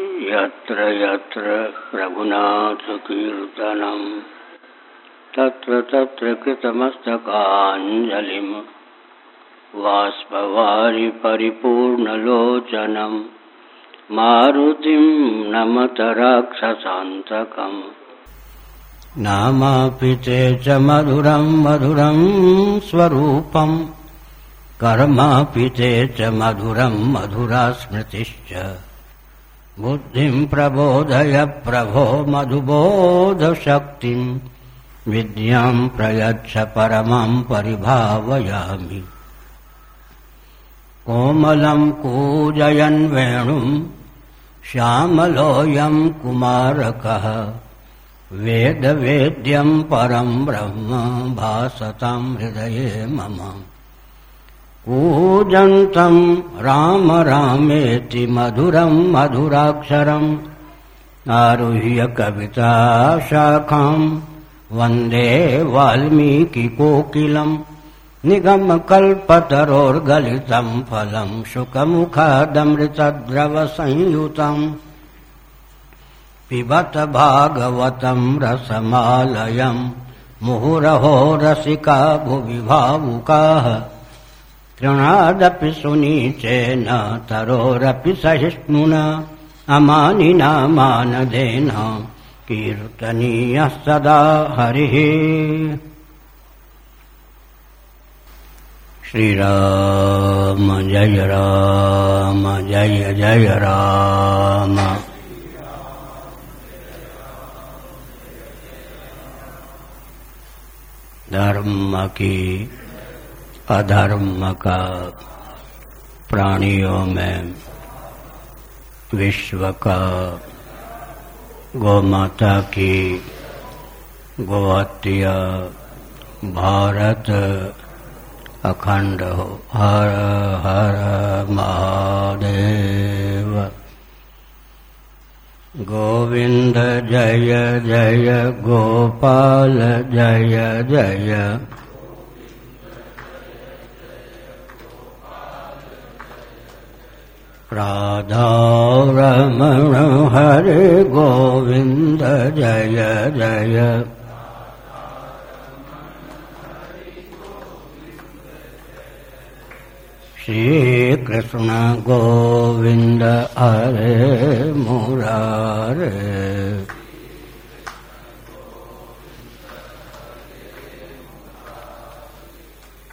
यत्र यत्र रघुनाथकीर्तनम् तत्र तत्र कृतमस्तकाञ्जलिम् वाष्पवारि परिपूर्णलोचनम् मारुतिं नमत राक्षसान्तकम् नामापि ते च मधुरं मधुरं स्वरूपम् कर्मापि ते च मधुरं मधुरा स्मृतिश्च बुद्धिं प्रबोधय प्रभो मधुबोधशक्तिं विद्यां प्रयच्छ परमं परिभावयामि। कोमलं कूजयन् वेणुं श्यामलोऽयं कुमारकः वेदवेद्यं परं ब्रह्म भासतां हृदये मम कूजन्तं राम रामेति मधुरं मधुराक्षरम् आरुह्य कविता शाखाम् वन्दे वाल्मीकिकोकिलम् निगमकल्पतरोर्गलितं फलं शुकमुखादमृतद्रवसंयुतम् पिबत भागवतं रसमालयम् मुहुरहो रसिका भुवि भावुकाः तृणादपि सुनीचेन तरोरपि सहिष्णुना अमानिना मानदेन कीर्तनीयः सदा हरिः। श्रीराम जय राम जय जय राम। धर्म की अधर्म का प्राणियों में विश्व का गौमाता की गोहत्या भारत अखंड हो। हर हर महादेव। गोविंद जय जय, गोपाल जय जय। राधारमण हरे गोविंद जय जय। श्रीकृष्ण गोविन्द हरे मुरारे।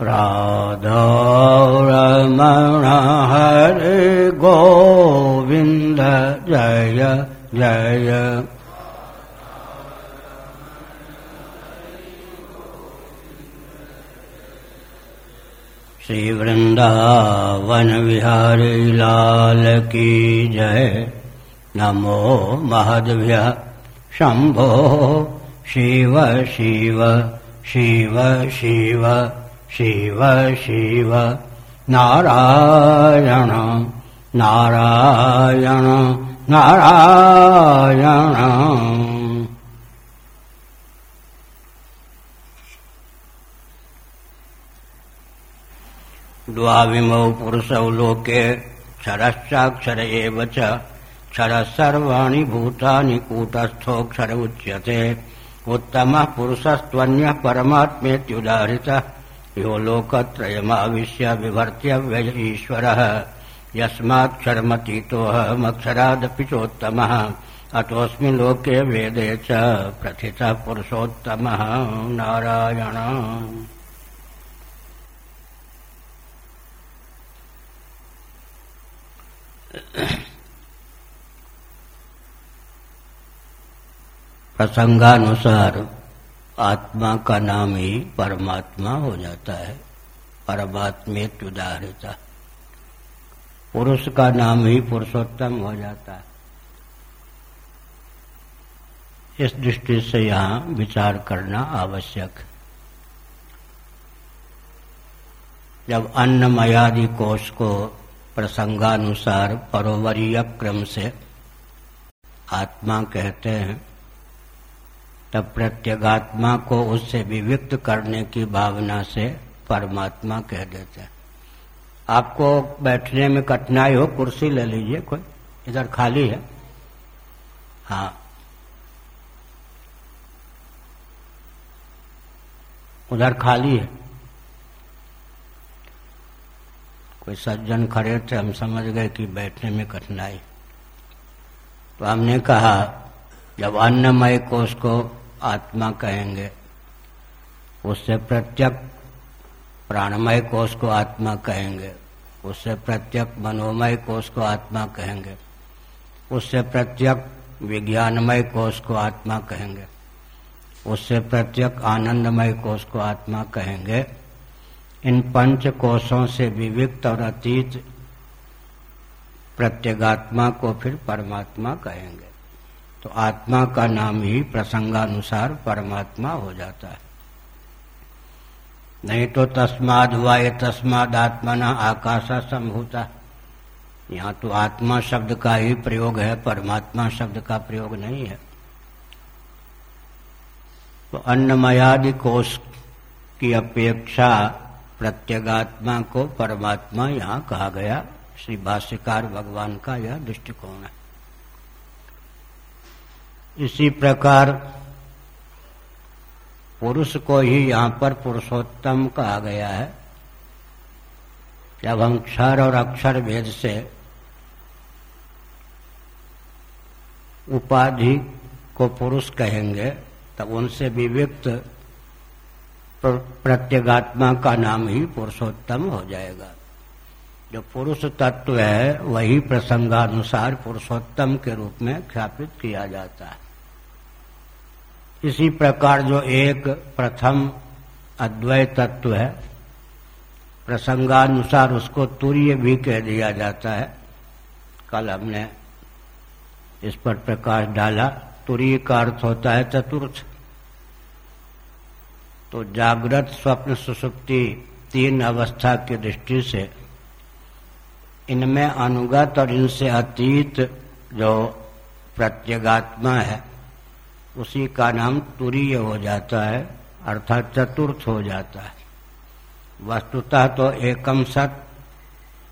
राधारमण हरे गोविन्द जय जय। श्री वृंदावन विहारी लाल की जय नमो महद्भ्य शंभो शिव शिव शिव शिव शिव शिव। नारायण नारायण नारायण। द्वाविमौ पुरुषौ लोके क्षरश्चाक्षर एव च। क्षरः सर्वाणि भूतानि कूटस्थोऽक्षर उच्यते। उत्तमः पुरुषस्त्वन्यः परमात्मेत्युदाहृतः यो लोकत्रयमाविश्य बिभर्त्यव्यय ईश्वरः यस्माक्षरमतीतोऽहमक्षरादपि चोत्तमः अतोस्मि लोके वेदे च प्रथितः पुरुषोत्तमः। नारायण। प्रसंगानुसार आत्मा का नाम ही परमात्मा हो जाता है परमात्मेत उदाहरता पुरुष का नाम ही पुरुषोत्तम हो जाता है। इस दृष्टि से यहाँ विचार करना आवश्यक। जब अन्नमयादि कोष को प्रसंगानुसार परोवरीय क्रम से आत्मा कहते हैं तब प्रत्यगात्मा को उससे विविक्त करने की भावना से परमात्मा कह देते हैं। आपको बैठने में कठिनाई हो, कुर्सी ले लीजिए कोई, इधर खाली है। हाँ। उधर खाली है। कोई सज्जन खड़े थे, हम समझ गए कि बैठने में कठिनाई। तो हमने कहा, जब अन्नमय कोष को आत्मा कहेंगे। उससे प्रत्यक प्राणमय कोष को आत्मा कहेंगे। उससे प्रत्यक मनोमय कोष को आत्मा कहेंगे। उससे प्रत्यक विज्ञानमय कोष को आत्मा कहेंगे। उससे प्रत्यक आनंदमय कोष को आत्मा कहेंगे। इन पंच कोषों से विविक्त और अतीत प्रत्यगात्मा को फिर परमात्मा कहेंगे। तो आत्मा का नाम ही प्रसंगानुसार परमात्मा हो जाता है। नहीं तो तस्माद हुआ ये तस्माद आत्मा न आकाशा संभूता। यहाँ तो आत्मा शब्द का ही प्रयोग है, परमात्मा शब्द का प्रयोग नहीं है। तो अन्नमयादि कोष की अपेक्षा प्रत्यगात्मा को परमात्मा यहाँ कहा गया, श्री भाष्यकार भगवान का यह दृष्टिकोण है। इसी प्रकार पुरुष को ही यहाँ पर पुरुषोत्तम कहा गया है। जब हम क्षर और अक्षर भेद से उपाधि को पुरुष कहेंगे, तब उनसे विविक्त प्रत्यगात्मा का नाम ही पुरुषोत्तम हो जाएगा। जो पुरुष तत्व है, वही प्रसंगानुसार पुरुषोत्तम के रूप में ख्यापित किया जाता है। इसी प्रकार जो एक प्रथम अद्वय तत्व है, प्रसंगानुसार उसको तुर्य भी कह दिया जाता है। कल हमने इस पर प्रकाश डाला, तुरीय का अर्थ होता है चतुर्थ। तो जागृत स्वप्न सुसुप्ति तीन अवस्था की दृष्टि से इनमें अनुगत और इनसे अतीत जो प्रत्यगात्मा है उसी का नाम तुरीय हो जाता है, अर्थात चतुर्थ हो जाता है। वस्तुतः तो एकम सत,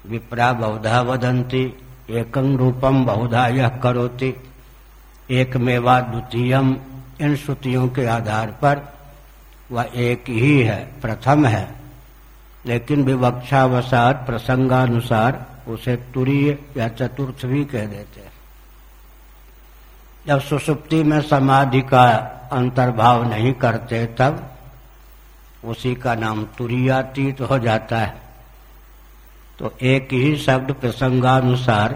विप्रा बहुधा वदंती एकम रूपम बहुधा यह करोती। एक मेवा द्वितीयम इन श्रुतियों के आधार पर वह एक ही है, प्रथम है। लेकिन विवक्षावसार प्रसंगानुसार उसे तुरीय या चतुर्थ भी कह देते हैं। जब सुसुप्ति में समाधि का अंतर्भाव नहीं करते तब उसी का नाम तुरीयातीत हो जाता है। तो एक ही शब्द प्रसंगानुसार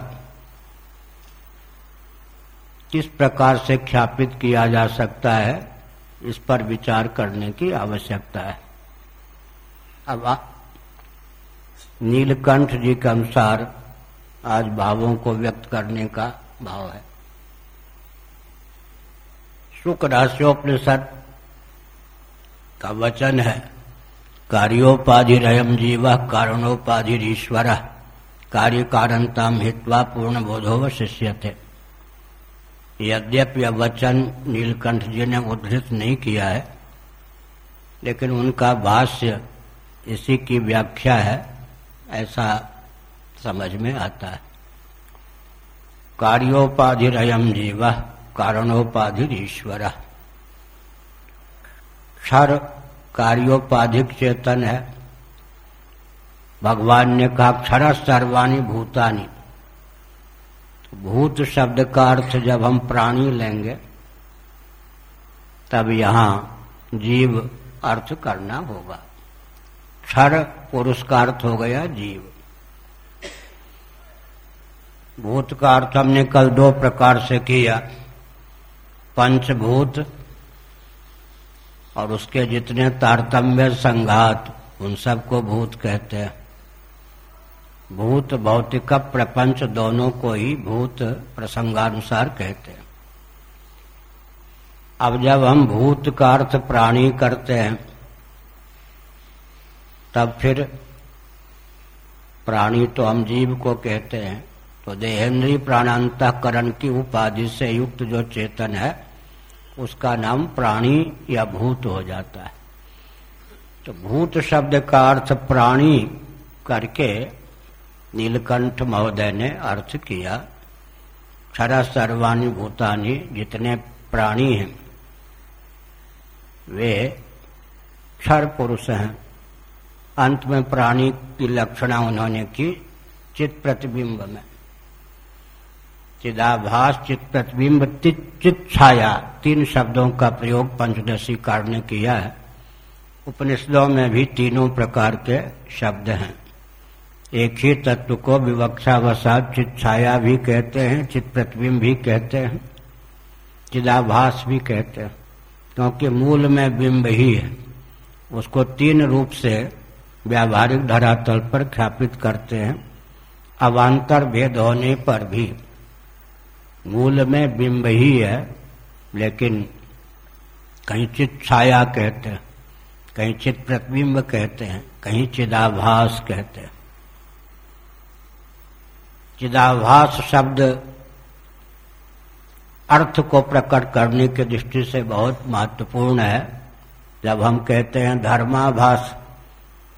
किस प्रकार से ख्यापित किया जा सकता है, इस पर विचार करने की आवश्यकता है। अब नीलकंठ जी के अनुसार आज भावों को व्यक्त करने का भाव है। शुक्र राष्ट्रोपनिषद का वचन है कार्योपाधिरयम जीव कारणोपाधिरीश्वर। कार्य कारणता हित्वा पूर्ण बोधो शिष्य थे यद्यपि वचन नीलकंठ जी ने उद्धृत नहीं किया है, लेकिन उनका भाष्य इसी की व्याख्या है, ऐसा समझ में आता है। कार्योपाधिरयम जीव कारणोपाधिर ईश्वर क्षर कार्योपाधिक चेतन है भगवान ने कहा क्षर सर्वाणी भूतानी। भूत शब्द का अर्थ जब हम प्राणी लेंगे, तब यहाँ जीव अर्थ करना होगा। क्षर पुरुष का अर्थ हो गया जीव। भूत का अर्थ हमने कल दो प्रकार से किया। पंचभूत और उसके जितने तारतम्य संघात, उन सबको भूत कहते हैं। भूत भौतिक प्रपंच दोनों को ही भूत प्रसंगानुसार कहते हैं। अब जब हम भूत का अर्थ प्राणी करते हैं, तब फिर प्राणी तो हम जीव को कहते हैं। तो देहेंद्री प्राणांतकरण की उपाधि से युक्त जो चेतन है उसका नाम प्राणी या भूत हो जाता है। तो भूत शब्द का अर्थ प्राणी करके नीलकंठ महोदय ने अर्थ किया, क्षरा सर्वाणी भूतानी जितने प्राणी हैं, वे क्षर पुरुष हैं। अंत में प्राणी की लक्षणा उन्होंने की चित प्रतिबिंब में। चिदाभास चित प्रतिबिंब चित छाया तीन शब्दों का प्रयोग पंचदशी कार ने किया है। उपनिषदों में भी तीनों प्रकार के शब्द हैं। एक ही तत्व को विवक्षावसाद चित छाया भी कहते हैं चित प्रतिबिंब भी कहते हैं, चिदाभास भी कहते हैं, क्योंकि मूल में बिंब ही है। उसको तीन रूप से व्यावहारिक धरातल पर ख्यापित करते हैं। अवान्तर भेद होने पर भी। मूल में बिंब ही है, लेकिन कहीं चित छाया कहते हैं कहीं चित प्रतिबिंब कहते हैं, कहीं चिदाभास कहते हैं। चिदाभास शब्द अर्थ को प्रकट करने की दृष्टि से बहुत महत्वपूर्ण है। जब हम कहते हैं धर्माभास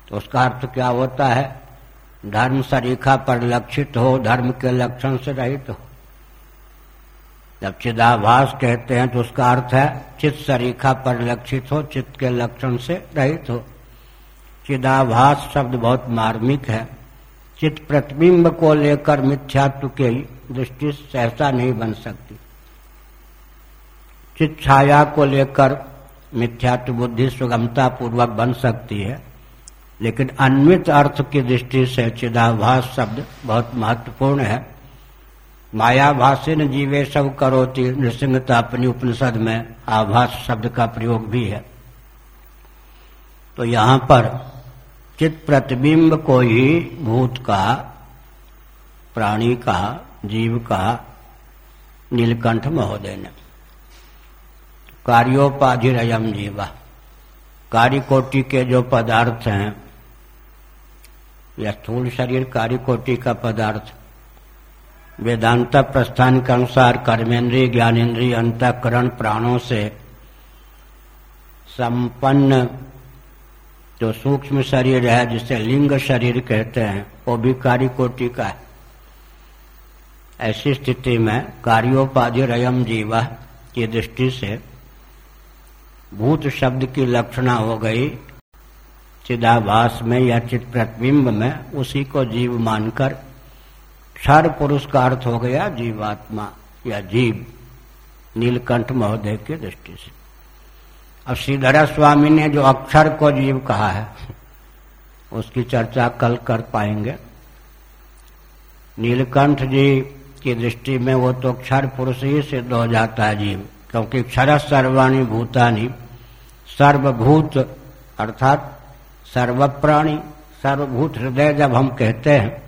तो उसका अर्थ क्या होता है? धर्म सरीखा पर लक्षित हो, धर्म के लक्षण से रहित हो। जब चिदाभास कहते हैं तो उसका अर्थ है, चित्त सरीखा पर लक्षित हो, चित्त के लक्षण से रहित हो। चिदाभास शब्द बहुत मार्मिक है। चित्त प्रतिबिंब को लेकर मिथ्यात्व के दृष्टि सहसा नहीं बन सकती। चित्त छाया को लेकर मिथ्यात्व बुद्धि सुगमता पूर्वक बन सकती है, लेकिन अन्वित अर्थ की दृष्टि से चिदाभास शब्द बहुत महत्वपूर्ण है। मायाभाषिन जीवे सब करोती। नृसिंहता अपनी उपनिषद में आभास शब्द का प्रयोग भी है। तो यहाँ पर चित प्रतिबिंब को ही भूत का प्राणी का जीव का नीलकंठ महोदय ने। कार्योपाधिरयम जीवा। कार्यकोटि के जो पदार्थ हैं, या स्थूल शरीर कार्यकोटि का पदार्थ वेदांत प्रस्थान के अनुसार कर्मेंद्रीय ज्ञानेन्द्रीय अंतकरण प्राणों से संपन्न जो सूक्ष्म शरीर है, जिसे लिंग शरीर कहते हैं, वो भी कार्य कोटि का है। ऐसी स्थिति में कार्योपाधि रयम जीवा की दृष्टि से भूत शब्द की लक्षणा हो गई, चिदाभास में या चित प्रतिबिंब में उसी को जीव मानकर क्षर पुरुष का अर्थ हो गया जीवात्मा या जीव, नीलकंठ महोदय की दृष्टि से। अब श्रीधरा स्वामी ने जो अक्षर को जीव कहा है, उसकी चर्चा कल कर पाएँगे। नीलकंठ जी की दृष्टि में वो तो क्षर पुरुष ही सिद्ध हो जाता है जीव, क्योंकि क्षर सर्वाणी भूतानी, सर्वभूत अर्थात सर्वप्राणी, सर्वभूत हृदय जब हम कहते हैं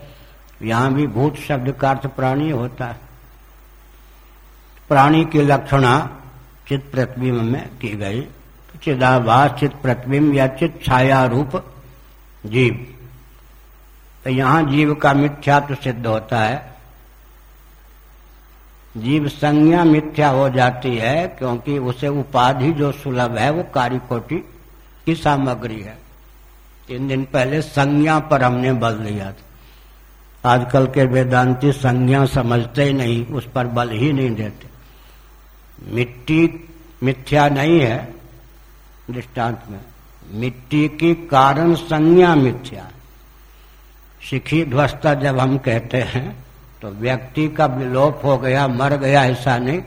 यहाँ भी भूत शब्द का अर्थ प्राणी होता है। प्राणी की लक्षणा चित प्रतिबिंब में की गई। तो चिदाभास चित प्रतिबिंब या चित छाया रूप जीव। तो यहाँ जीव का मिथ्यात्व सिद्ध होता है। जीव संज्ञा मिथ्या हो जाती है क्योंकि उसे उपाधि जो सुलभ है वो कार्यकोटि की सामग्री है। तीन दिन पहले संज्ञा पर हमने बल दिया था। आजकल के वेदांती संज्ञा समझते ही नहीं, उस पर बल ही नहीं देते। मिट्टी, मिथ्या नहीं है दृष्टांत में। मिट्टी की कारण संज्ञा मिथ्या शिखी ध्वस्ता जब हम कहते हैं तो व्यक्ति का विलोप हो गया, मर गया, ऐसा नहीं।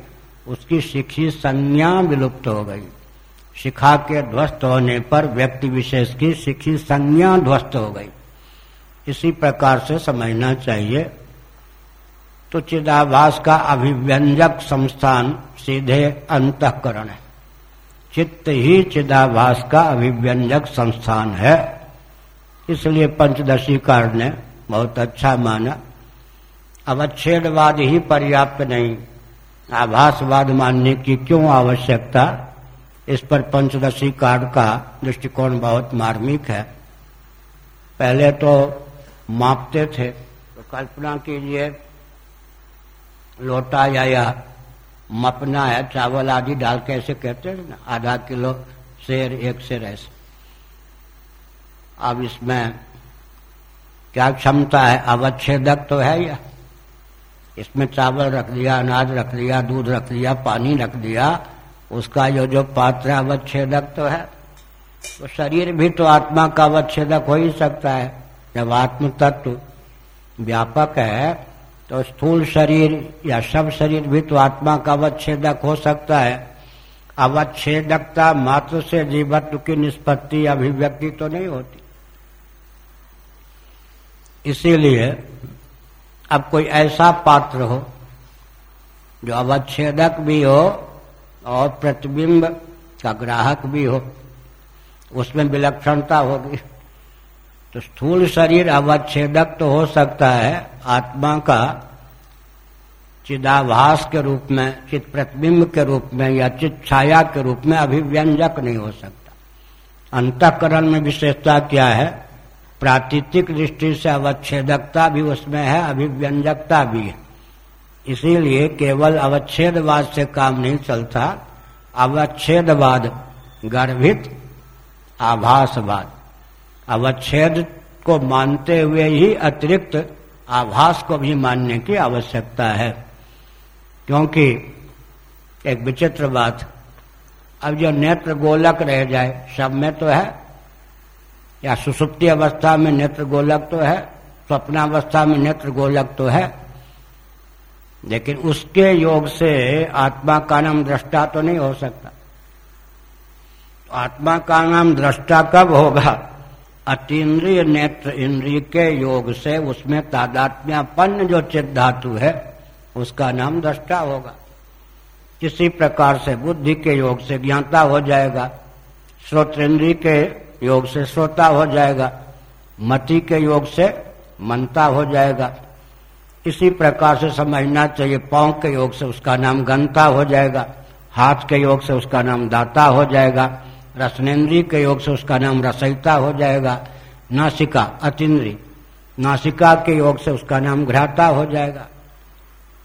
उसकी शिक्षी संज्ञा विलुप्त हो गई। शिखा के ध्वस्त होने पर व्यक्ति विशेष की शिक्षी संज्ञा ध्वस्त हो गई। इसी प्रकार से समझना चाहिए। तो चिदाभास का अभिव्यंजक संस्थान सीधे अंतकरण है। चित्त ही चिदाभास का अभिव्यंजक संस्थान है। इसलिए पंचदशी कार ने बहुत अच्छा माना। अवच्छेदवाद ही पर्याप्त नहीं। आभासवाद मानने की क्यों आवश्यकता? इस पर पंचदशी कार्ड का दृष्टिकोण बहुत मार्मिक है। पहले तो मापते थे। तो कल्पना कीजिए, लोटा या या मपना है, चावल आदि डाल के ऐसे कहते हैं ना, आधा किलो शेर एक शेर ऐसे। अब इसमें क्या क्षमता है? अवच्छेदक तो है या? इसमें चावल रख दिया अनाज रख दिया दूध रख दिया पानी रख दिया उसका जो जो पात्र अवच्छेदक तो है। तो शरीर भी तो आत्मा का अवच्छेदक हो ही सकता है। जब आत्म तत्व व्यापक है तो स्थूल शरीर या सब शरीर भी तो आत्मा का अवच्छेदक हो सकता है। अवच्छेदकता मात्र से जीवत्व की निष्पत्ति अभिव्यक्ति तो नहीं होती। इसीलिए अब कोई ऐसा पात्र हो, जो अवच्छेदक भी हो और प्रतिबिंब का ग्राहक भी हो, उसमें विलक्षणता होगी। तो स्थूल शरीर अवच्छेदक तो हो सकता है, आत्मा का चिदाभास के रूप में चित प्रतिबिंब के रूप में या चित छाया के रूप में अभिव्यंजक नहीं हो सकता। अंतकरण में विशेषता क्या है? प्रातीतिक दृष्टि से अवच्छेदकता भी उसमें है, अभिव्यंजकता भी है। इसीलिए केवल अवच्छेदवाद से काम नहीं चलता, अवच्छेदवाद, गर्भित आभासवाद। अवच्छेद को मानते हुए ही अतिरिक्त आभास को भी मानने की आवश्यकता है। क्योंकि एक विचित्र बात, अब जो नेत्र गोलक रह जाए सब में तो है, या सुसुप्ति अवस्था में नेत्र गोलक तो है, स्वप्नावस्था में नेत्र गोलक तो है, लेकिन उसके योग से आत्मा का नाम दृष्टा तो नहीं हो सकता। तो आत्मा का नाम दृष्टा कब होगा? अतीन्द्रिय नेत्र इंद्रिय के योग से उसमें तादात्म्यपन्न जो चित धातु है, उसका नाम दृष्टा होगा। किसी प्रकार से बुद्धि के योग से ज्ञाता हो जाएगा श्रोतेन्द्रिय के योग से श्रोता हो जाएगा, मति के योग से मनता हो जाएगा। इसी प्रकार से समझना चाहिए, पाँव के योग से उसका नाम गंता हो जाएगा, हाथ के योग से उसका नाम दाता हो जाएगा रसनेन्द्रीय के योग से उसका नाम रसयिता हो जाएगा, नासिका अतिन्द्री नासिका के योग से उसका नाम घ्राता हो जाएगा।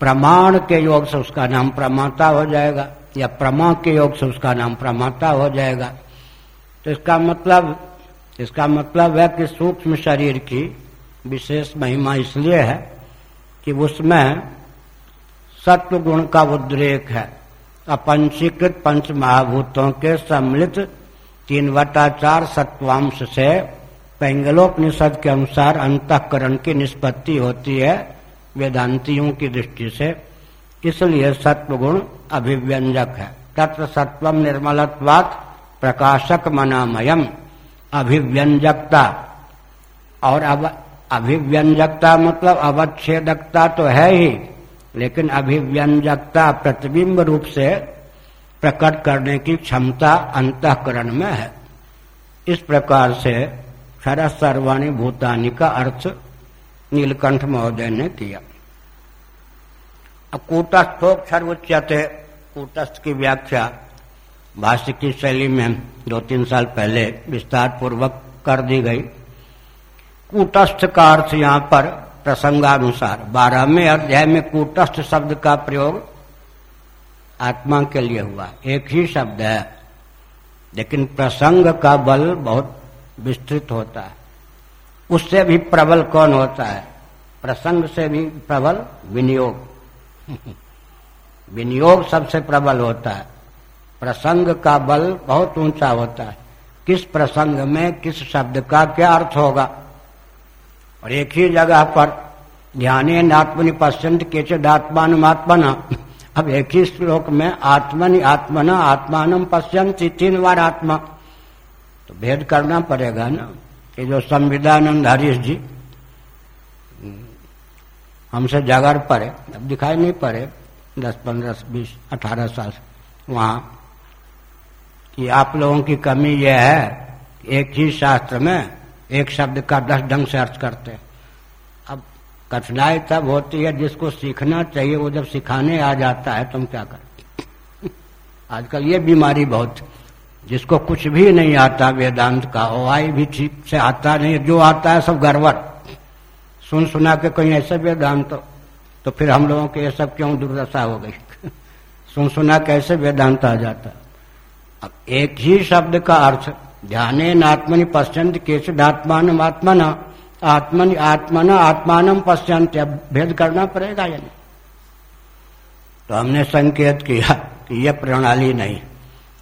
प्रमाण के योग से उसका नाम प्रमाता हो जाएगा, या प्रमा के योग से उसका नाम प्रमाता हो जाएगा। तो इसका मतलब इसका मतलब है कि सूक्ष्म शरीर की विशेष महिमा इसलिए है कि उसमें सत्व गुण का उद्रेक है। अपंचीकृत पंच महाभूतों के सम्मिलित तीन वटा चार सत्वांश से पेंगलोपनिषद के अनुसार अंतकरण की निष्पत्ति होती है वेदांतियों की दृष्टि से। इसलिए सत्व गुण अभिव्यंजक है। तत्व सत्वम निर्मलत्वात् प्रकाशक मनामयम। अभिव्यंजकता। और अब अभिव्यंजकता मतलब अवच्छेदकता तो है ही, लेकिन अभिव्यंजकता प्रतिबिंब रूप से प्रकट करने की क्षमता अंतकरण में है। इस प्रकार से खर सर्वाणी भूतानी का अर्थ नीलकंठ महोदय ने किया कूटस्थोक्षर उच्चते कूटस्थ की व्याख्या भाष्य की शैली में दो तीन साल पहले विस्तार पूर्वक कर दी गई। कूटस्थ का अर्थ यहाँ पर प्रसंगानुसार, बारहवें अध्याय में कूटस्थ शब्द का प्रयोग आत्मा के लिए हुआ। एक ही शब्द है। लेकिन प्रसंग का बल बहुत विस्तृत होता है। उससे भी प्रबल कौन होता है? प्रसंग से भी प्रबल विनियोग। विनियोग सबसे प्रबल होता है। प्रसंग का बल बहुत ऊँचा होता है। किस प्रसंग में, किस शब्द का क्या अर्थ होगा? और एक ही जगह पर ध्यान आत्मनि पश्चंत केचद आत्मान आत्मना अब एक ही श्लोक में आत्मनि आत्मना आत्मान पश्चंत तीन बार आत्मा तो भेद करना पड़ेगा ना कि जो संविधानंद हरीश जी हमसे जागर पड़े, अब दिखाई नहीं पड़े, दस पंद्रह बीस अठारह साल वहाँ, कि आप लोगों की कमी यह है एक ही शास्त्र में एक शब्द का दस ढंग से अर्थ करते अब कठिनाई तब होती है जिसको सीखना चाहिए वो जब सिखाने आ जाता है तुम क्या कर? आजकल ये बीमारी बहुत जिसको कुछ भी नहीं आता वेदांत का ओवाई भी ठीक से आता नहीं जो आता है सब गड़बड़। सुन सुना के कहीं ऐसे वेदांत तो, तो फिर हम लोगों के ये सब क्यों दुर्दशा हो गई? सुन सुना कैसे वेदांत आ जाता अब एक ही शब्द का अर्थ ध्याने नात्मनि पश्चंत केशदात्मान आत्मना आत्मनि आत्मना आत्मान पश्चंत भेद करना पड़ेगा या नहीं तो हमने संकेत किया कि यह प्रणाली नहीं।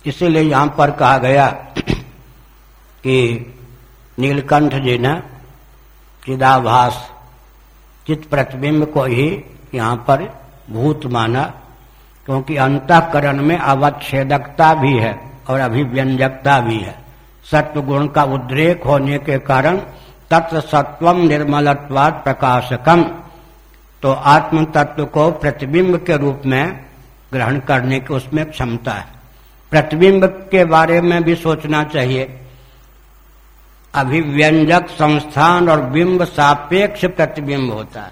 इसीलिए यहाँ पर कहा गया कि नीलकंठ जी ने चिदाभास चित प्रतिबिंब को ही यहाँ पर भूत माना, क्योंकि अंतकरण में अवच्छेदकता भी है और अभिव्यंजकता भी है। सत्व गुण का उद्रेक होने के कारण तत्व सत्व निर्मलत्वाद प्रकाशकम। तो आत्म तत्व को प्रतिबिंब के रूप में ग्रहण करने की उसमें क्षमता है। प्रतिबिंब के बारे में भी सोचना चाहिए। अभिव्यंजक संस्थान और बिंब सापेक्ष प्रतिबिंब होता है।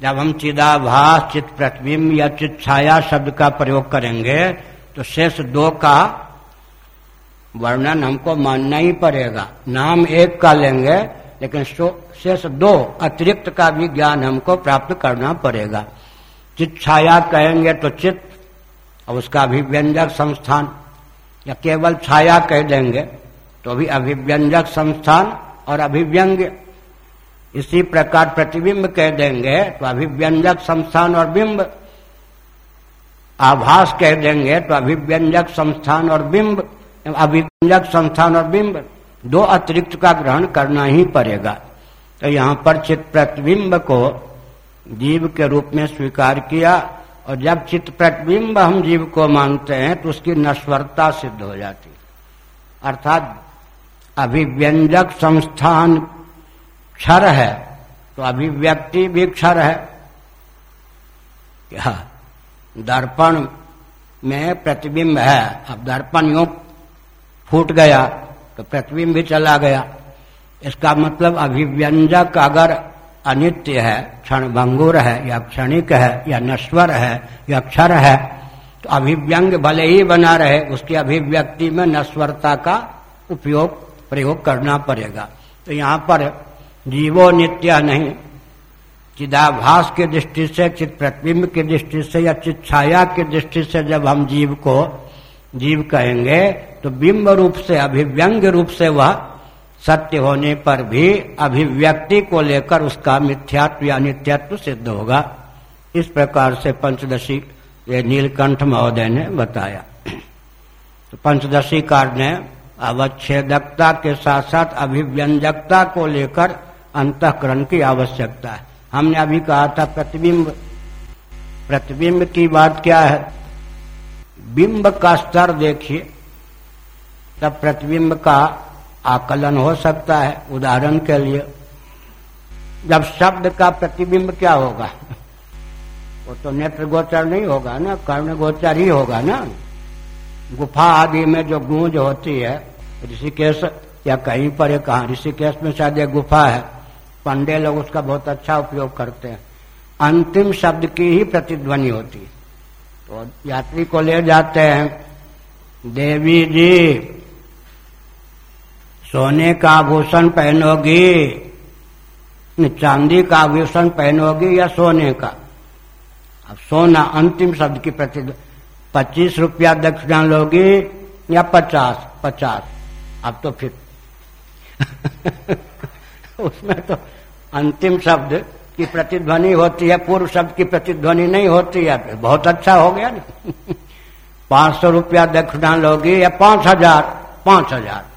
जब हम चिदाभास चित प्रतिबिंब या चित छाया शब्द का प्रयोग करेंगे तो शेष दो का वर्णन हमको मानना ही पड़ेगा। नाम एक का लेंगे लेकिन शेष दो अतिरिक्त का भी ज्ञान हमको प्राप्त करना पड़ेगा। चित छाया कहेंगे तो चित्त और उसका अभिव्यंजक संस्थान, या केवल छाया कह देंगे तो भी अभिव्यंजक संस्थान और अभिव्यंग इसी प्रकार प्रतिबिंब कह देंगे तो अभिव्यंजक संस्थान और बिंब। आभास कह देंगे तो अभिव्यंजक संस्थान और बिंब, अभिव्यंजक संस्थान और बिंब। दो अतिरिक्त का ग्रहण करना ही पड़ेगा। तो यहाँ पर चित्त प्रतिबिंब को जीव के रूप में स्वीकार किया और जब चित्त प्रतिबिंब हम जीव को मानते हैं तो उसकी नश्वरता सिद्ध हो जाती। अर्थात अभिव्यंजक संस्थान क्षर है तो अभिव्यक्ति भी क्षर है। क्या दर्पण में प्रतिबिंब है। अब दर्पण यू फूट गया। तो प्रतिबिंब भी चला गया। इसका मतलब अभिव्यंजक अगर अनित्य है, क्षण भंगुर है, या क्षणिक है, या नश्वर है, या क्षर है तो अभिव्यंग भले ही बना रहे, उसकी अभिव्यक्ति में नश्वरता का उपयोग, प्रयोग करना पड़ेगा। तो यहाँ पर जीवो नित्य नहीं। चिदाभास की दृष्टि से, चित प्रतिबिंब की दृष्टि से, या चित छाया की दृष्टि से जब हम जीव को जीव कहेंगे तो बिंब रूप से, अभिव्यंग रूप से वह सत्य होने पर भी अभिव्यक्ति को लेकर उसका मिथ्यात्व या नित्यत्व सिद्ध होगा। इस प्रकार से पंचदशी ये नीलकंठ महोदय ने बताया। तो पंचदशी कार ने अवच्छेदकता के साथ साथ अभिव्यंजकता को लेकर अंतकरण की आवश्यकता है। हमने अभी कहा था प्रतिबिंब। प्रतिबिंब की बात क्या है? बिंब का स्तर देखिए। तब प्रतिबिंब का आकलन हो सकता है, उदाहरण के लिए। जब शब्द का प्रतिबिंब क्या होगा? वो तो नेत्र गोचर नहीं होगा ना, कर्ण गोचर ही होगा ना। गुफा आदि में जो गूंज होती है, ऋषिकेश या कहीं पर कहा ऋषिकेश में शायद एक गुफा है, पंडे लोग उसका बहुत अच्छा उपयोग करते हैं। अंतिम शब्द की ही प्रतिध्वनि होती तो यात्री को ले जाते हैं, देवी जी सोने का आभूषण पहनोगी चांदी का आभूषण पहनोगी या सोने का? अब सोना अंतिम शब्द की प्रति, पच्चीस रुपया दक्षिणा लोगी या पचास? पचास। अब तो फिर उसमें तो अंतिम शब्द की प्रतिध्वनि होती है, पूर्व शब्द की प्रतिध्वनि नहीं होती है बहुत अच्छा हो गया ना। पाँच सौ रुपया दक्षिणा लोगी या पाँच हज़ार? पाँच हज़ार।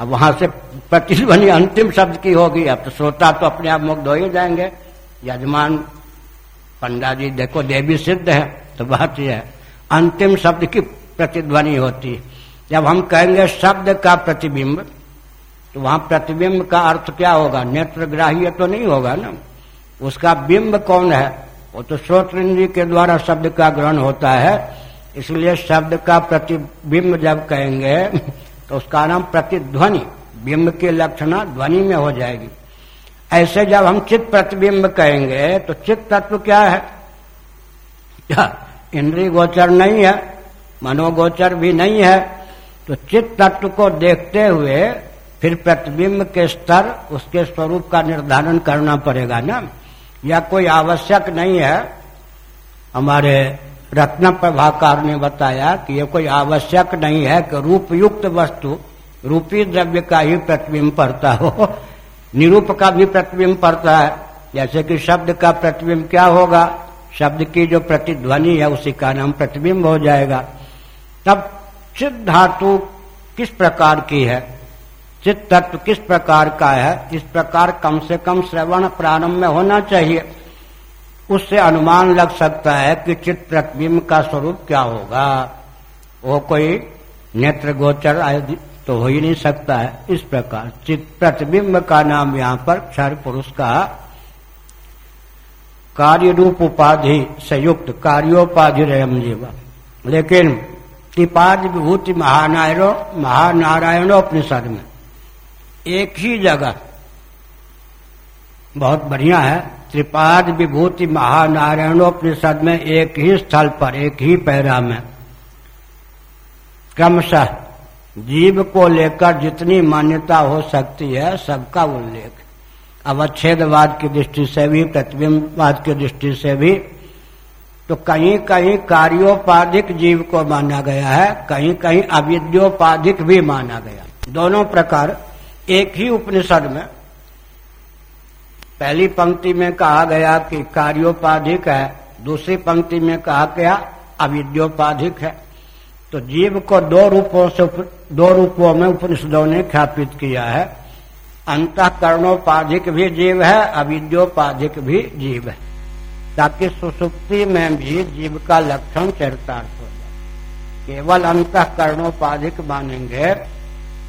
अब वहाँ से प्रतिध्वनि अंतिम शब्द की होगी। अब तो श्रोता तो अपने आप मुग्ध हो ही जाएँगे। यजमान पंडा जी देखो देवी सिद्ध है तो बात यह है। अंतिम शब्द की प्रतिध्वनि होती है। जब हम कहेंगे शब्द का प्रतिबिंब तो वहाँ प्रतिबिंब का अर्थ क्या होगा? नेत्र ग्राह्य तो नहीं होगा ना? उसका बिंब कौन है? वो तो श्रोत्र के द्वारा शब्द का ग्रहण होता है। इसलिए शब्द का प्रतिबिंब जब कहेंगे तो उसका नाम प्रतिध्वनि, बिंब की लक्षणा ध्वनि में हो जाएगी। ऐसे जब हम चित्त प्रतिबिंब कहेंगे तो चित्त तत्व क्या है? इंद्रिय गोचर नहीं है, मनोगोचर भी नहीं है। तो चित्त तत्व को देखते हुए फिर प्रतिबिंब के स्तर, उसके स्वरूप का निर्धारण करना पड़ेगा ना? या कोई आवश्यक नहीं है? हमारे रत्न प्रभाकार ने बताया कि ये कोई आवश्यक नहीं है कि रूप युक्त वस्तु, रूपी द्रव्य का ही प्रतिबिंब पड़ता हो। निरूप का भी प्रतिबिंब पड़ता है। जैसे कि शब्द का प्रतिबिंब क्या होगा? शब्द की जो प्रतिध्वनि है, उसी का नाम प्रतिबिंब हो जाएगा। तब चित धातु किस प्रकार की है? चित्त तत्व किस प्रकार का है? इस प्रकार कम से कम श्रवण प्रारंभ में होना चाहिए। उससे अनुमान लग सकता है कि चित्त प्रतिबिंब का स्वरूप क्या होगा। वो कोई नेत्र गोचर तो हो ही नहीं सकता है। इस प्रकार चित्त प्रतिबिंब का नाम यहाँ पर क्षर पुरुष का कार्य रूप उपाधि संयुक्त कार्योपाधि रम जीवा। लेकिन त्रिपाद विभूति महानारायणों महानारायणोपनिषद में एक ही जगह बहुत बढ़िया है। त्रिपाद विभूति महानारायणोपनिषद में एक ही स्थल पर, एक ही पैरा में। क्रमशः जीव को लेकर जितनी मान्यता हो सकती है, सबका उल्लेख। अवच्छेदवाद की दृष्टि से भी, प्रतिबिंबवाद की दृष्टि से भी तो कहीं कहीं कार्योपाधिक जीव को माना गया है कहीं कहीं अविद्योपाधिक भी माना गया। दोनों प्रकार एक ही उपनिषद में पहली पंक्ति में कहा गया कि कार्योपाधिक है, दूसरी पंक्ति में कहा गया अविद्योपाधिक है। तो जीव को दो रूपों से दो रूपों में उपनिषदों ने ख्यापित किया है। अंत अंतकरणोपाधिक भी जीव है, अविद्योपाधिक भी जीव है। ताकि सुसुप्ति में भी जीव का लक्षण चरितार्थ हो जाए। केवल अंत अंतकरणोपाधिक मानेंगे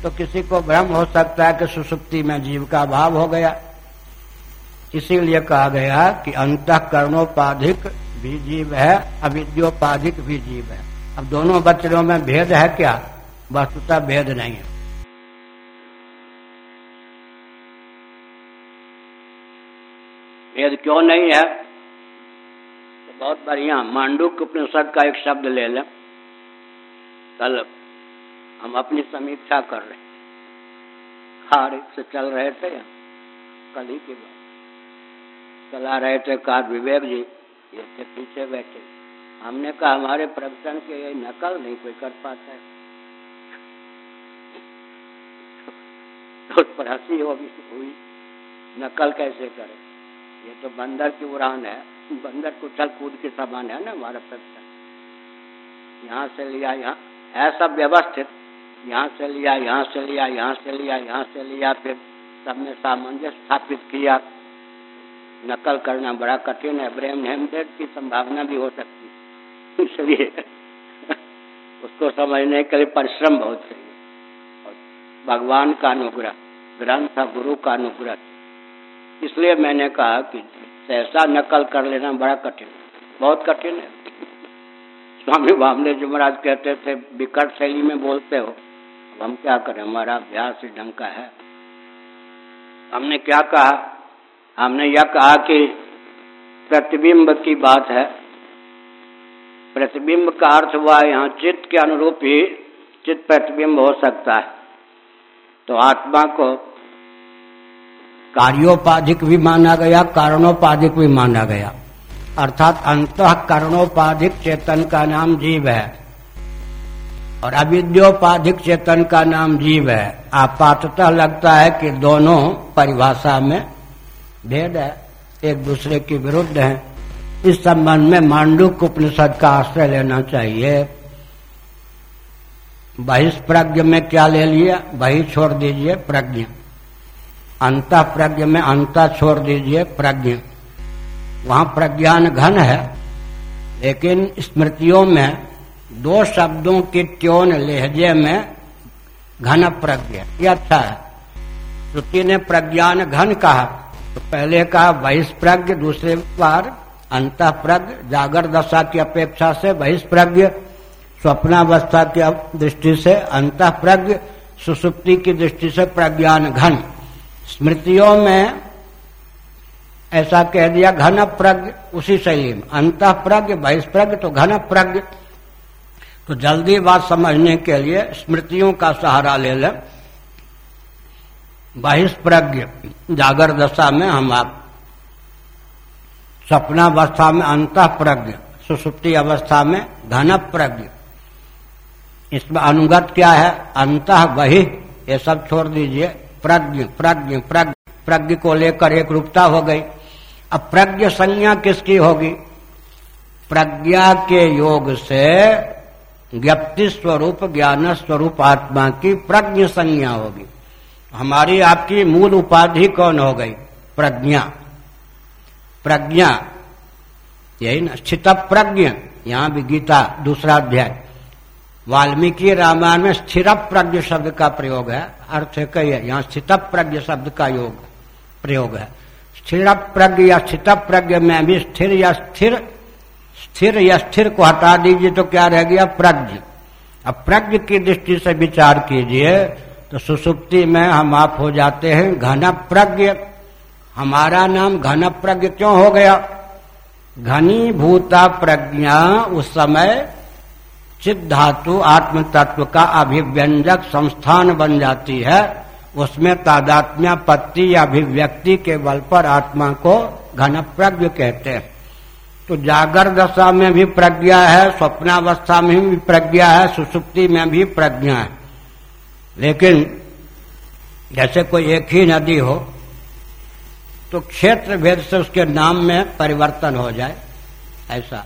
तो किसी को भ्रम हो सकता है कि सुसुप्ति में जीव का अभाव हो गया। इसीलिए कहा गया कि अंतकरणोपाधिक भी जीव है, अविद्योपाधिक भी जीव है। अब दोनों बच्चों में भेद है क्या? वस्तुता भेद नहीं है। भेद क्यों नहीं है? तो बहुत बढ़िया। मांडुक उपनिषद का एक शब्द ले लें। कल हम अपनी समीक्षा कर रहे खार से चल रहे थे। कल ही के बाद। चला रहे थे कार विवेक जी थे पीछे बैठे। हमने कहा, हमारे प्रवचन के नकल नहीं कोई कर पाता है। तो पर हँसी होगी हुई। नकल कैसे करे? ये तो बंदर की उड़ान है। बंदर को चल कूद के सामान है ना हमारा प्रवचन। यहाँ से लिया, यहाँ। ऐसा व्यवस्थित। यहाँ से लिया, यहाँ से लिया, यहाँ से लिया, यहाँ से लिया, फिर सब में सामंजस्य स्थापित किया। नकल करना बड़ा कठिन है। ब्रेन हेमडेड की संभावना भी हो सकती है। इसलिए उसको समझने के लिए परिश्रम बहुत चाहिए। और भगवान का अनुग्रह, ग्रंथ गुरु का अनुग्रह। इसलिए मैंने कहा कि ऐसा नकल कर लेना बड़ा कठिन बहुत कठिन है। स्वामी वामदेव जी महाराज कहते थे, विकट शैली में बोलते हो। हम क्या करें? हमारा अभ्यास ढंग का है। हमने क्या कहा? हमने यह कहा कि प्रतिबिंब की बात है। प्रतिबिंब का अर्थ हुआ यहाँ चित्त के अनुरूप ही चित्त प्रतिबिंब हो सकता है। तो आत्मा को कार्योपाधिक भी माना गया, कारणोपाधिक भी माना गया। अर्थात अंत कर्णोपाधिक चेतन का नाम जीव है और अविद्योपाधिक चेतन का नाम जीव है। आपातः लगता है कि दोनों परिभाषा में भेद है, एक दूसरे के विरुद्ध है। इस संबंध में मांडुक उपनिषद का आश्रय लेना चाहिए। बहिष्प्रज्ञ में क्या ले लिया बहि छोड़ दीजिए प्रज्ञ। अंत प्रज्ञ में अंत छोड़ दीजिए प्रज्ञ। वहाँ प्रज्ञान घन है, लेकिन स्मृतियों में दो शब्दों के ट्योन लहजे में घन प्रज्ञ। अच्छा है। श्रुति ने प्रज्ञान घन कहा। तो पहले कहा बहिष्प्रज्ञ, दूसरे बार अंत प्रज्ञ जागर दशा की अपेक्षा से बहिष्प्रज्ञ, स्वप्नावस्था की दृष्टि से अंत प्रज्ञ सुसुप्ति की दृष्टि से प्रज्ञान घन। स्मृतियों में ऐसा कह दिया घन प्रज्ञ उसी शैली में। अंत प्रज्ञ बहिष्प्रज्ञ तो घन प्रज्ञ तो जल्दी बात समझने के लिए स्मृतियों का सहारा ले लें। बहिष्प्रज्ञ। जागर दशा में हम आप सपनावस्था में अंत प्रज्ञ सुसुप्ति अवस्था में घन प्रज्ञ इसमें अनुगत क्या है? अंत बहि ये सब छोड़ दीजिए। प्रज्ञ प्रज्ञ प्रज्ञ। प्रज्ञ को लेकर एक रूपता हो गई। अब प्रज्ञ संज्ञा किसकी होगी? प्रज्ञा के योग से ज्ञप्ति स्वरूप, ज्ञान स्वरूप आत्मा की प्रज्ञ संज्ञा होगी। हमारी आपकी मूल उपाधि कौन हो गई? प्रज्ञा। प्रज्ञा। यही ना, स्थित प्रज्ञ। यहाँ भी गीता दूसरा अध्याय। वाल्मीकि रामायण में स्थिर प्रज्ञ शब्द का प्रयोग है। अर्थ कही है। यहाँ स्थित प्रज्ञ शब्द का योग, प्रयोग है। स्थिर प्रज्ञ या स्थित प्रज्ञ में भी स्थिर या स्थिर स्थिर या स्थिर को हटा दीजिए तो क्या रह गया? प्रज्ञ। अब प्रज्ञ की दृष्टि से विचार कीजिए। तो सुसुप्ति में हम आप हो जाते हैं। घन प्रज्ञ हमारा नाम घन प्रज्ञ क्यों हो गया? घनी भूता प्रज्ञा उस समय चित धातु आत्म तत्व का अभिव्यंजक संस्थान बन जाती है। उसमें तादात्म्यापत्ति या अभिव्यक्ति के बल पर आत्मा को घन प्रज्ञ कहते हैं। तो जागर दशा में भी प्रज्ञा है, स्वप्नावस्था में भी प्रज्ञा है, सुसुप्ति में भी प्रज्ञा है। लेकिन जैसे कोई एक ही नदी हो तो क्षेत्र भेद से उसके नाम में परिवर्तन हो जाए, ऐसा।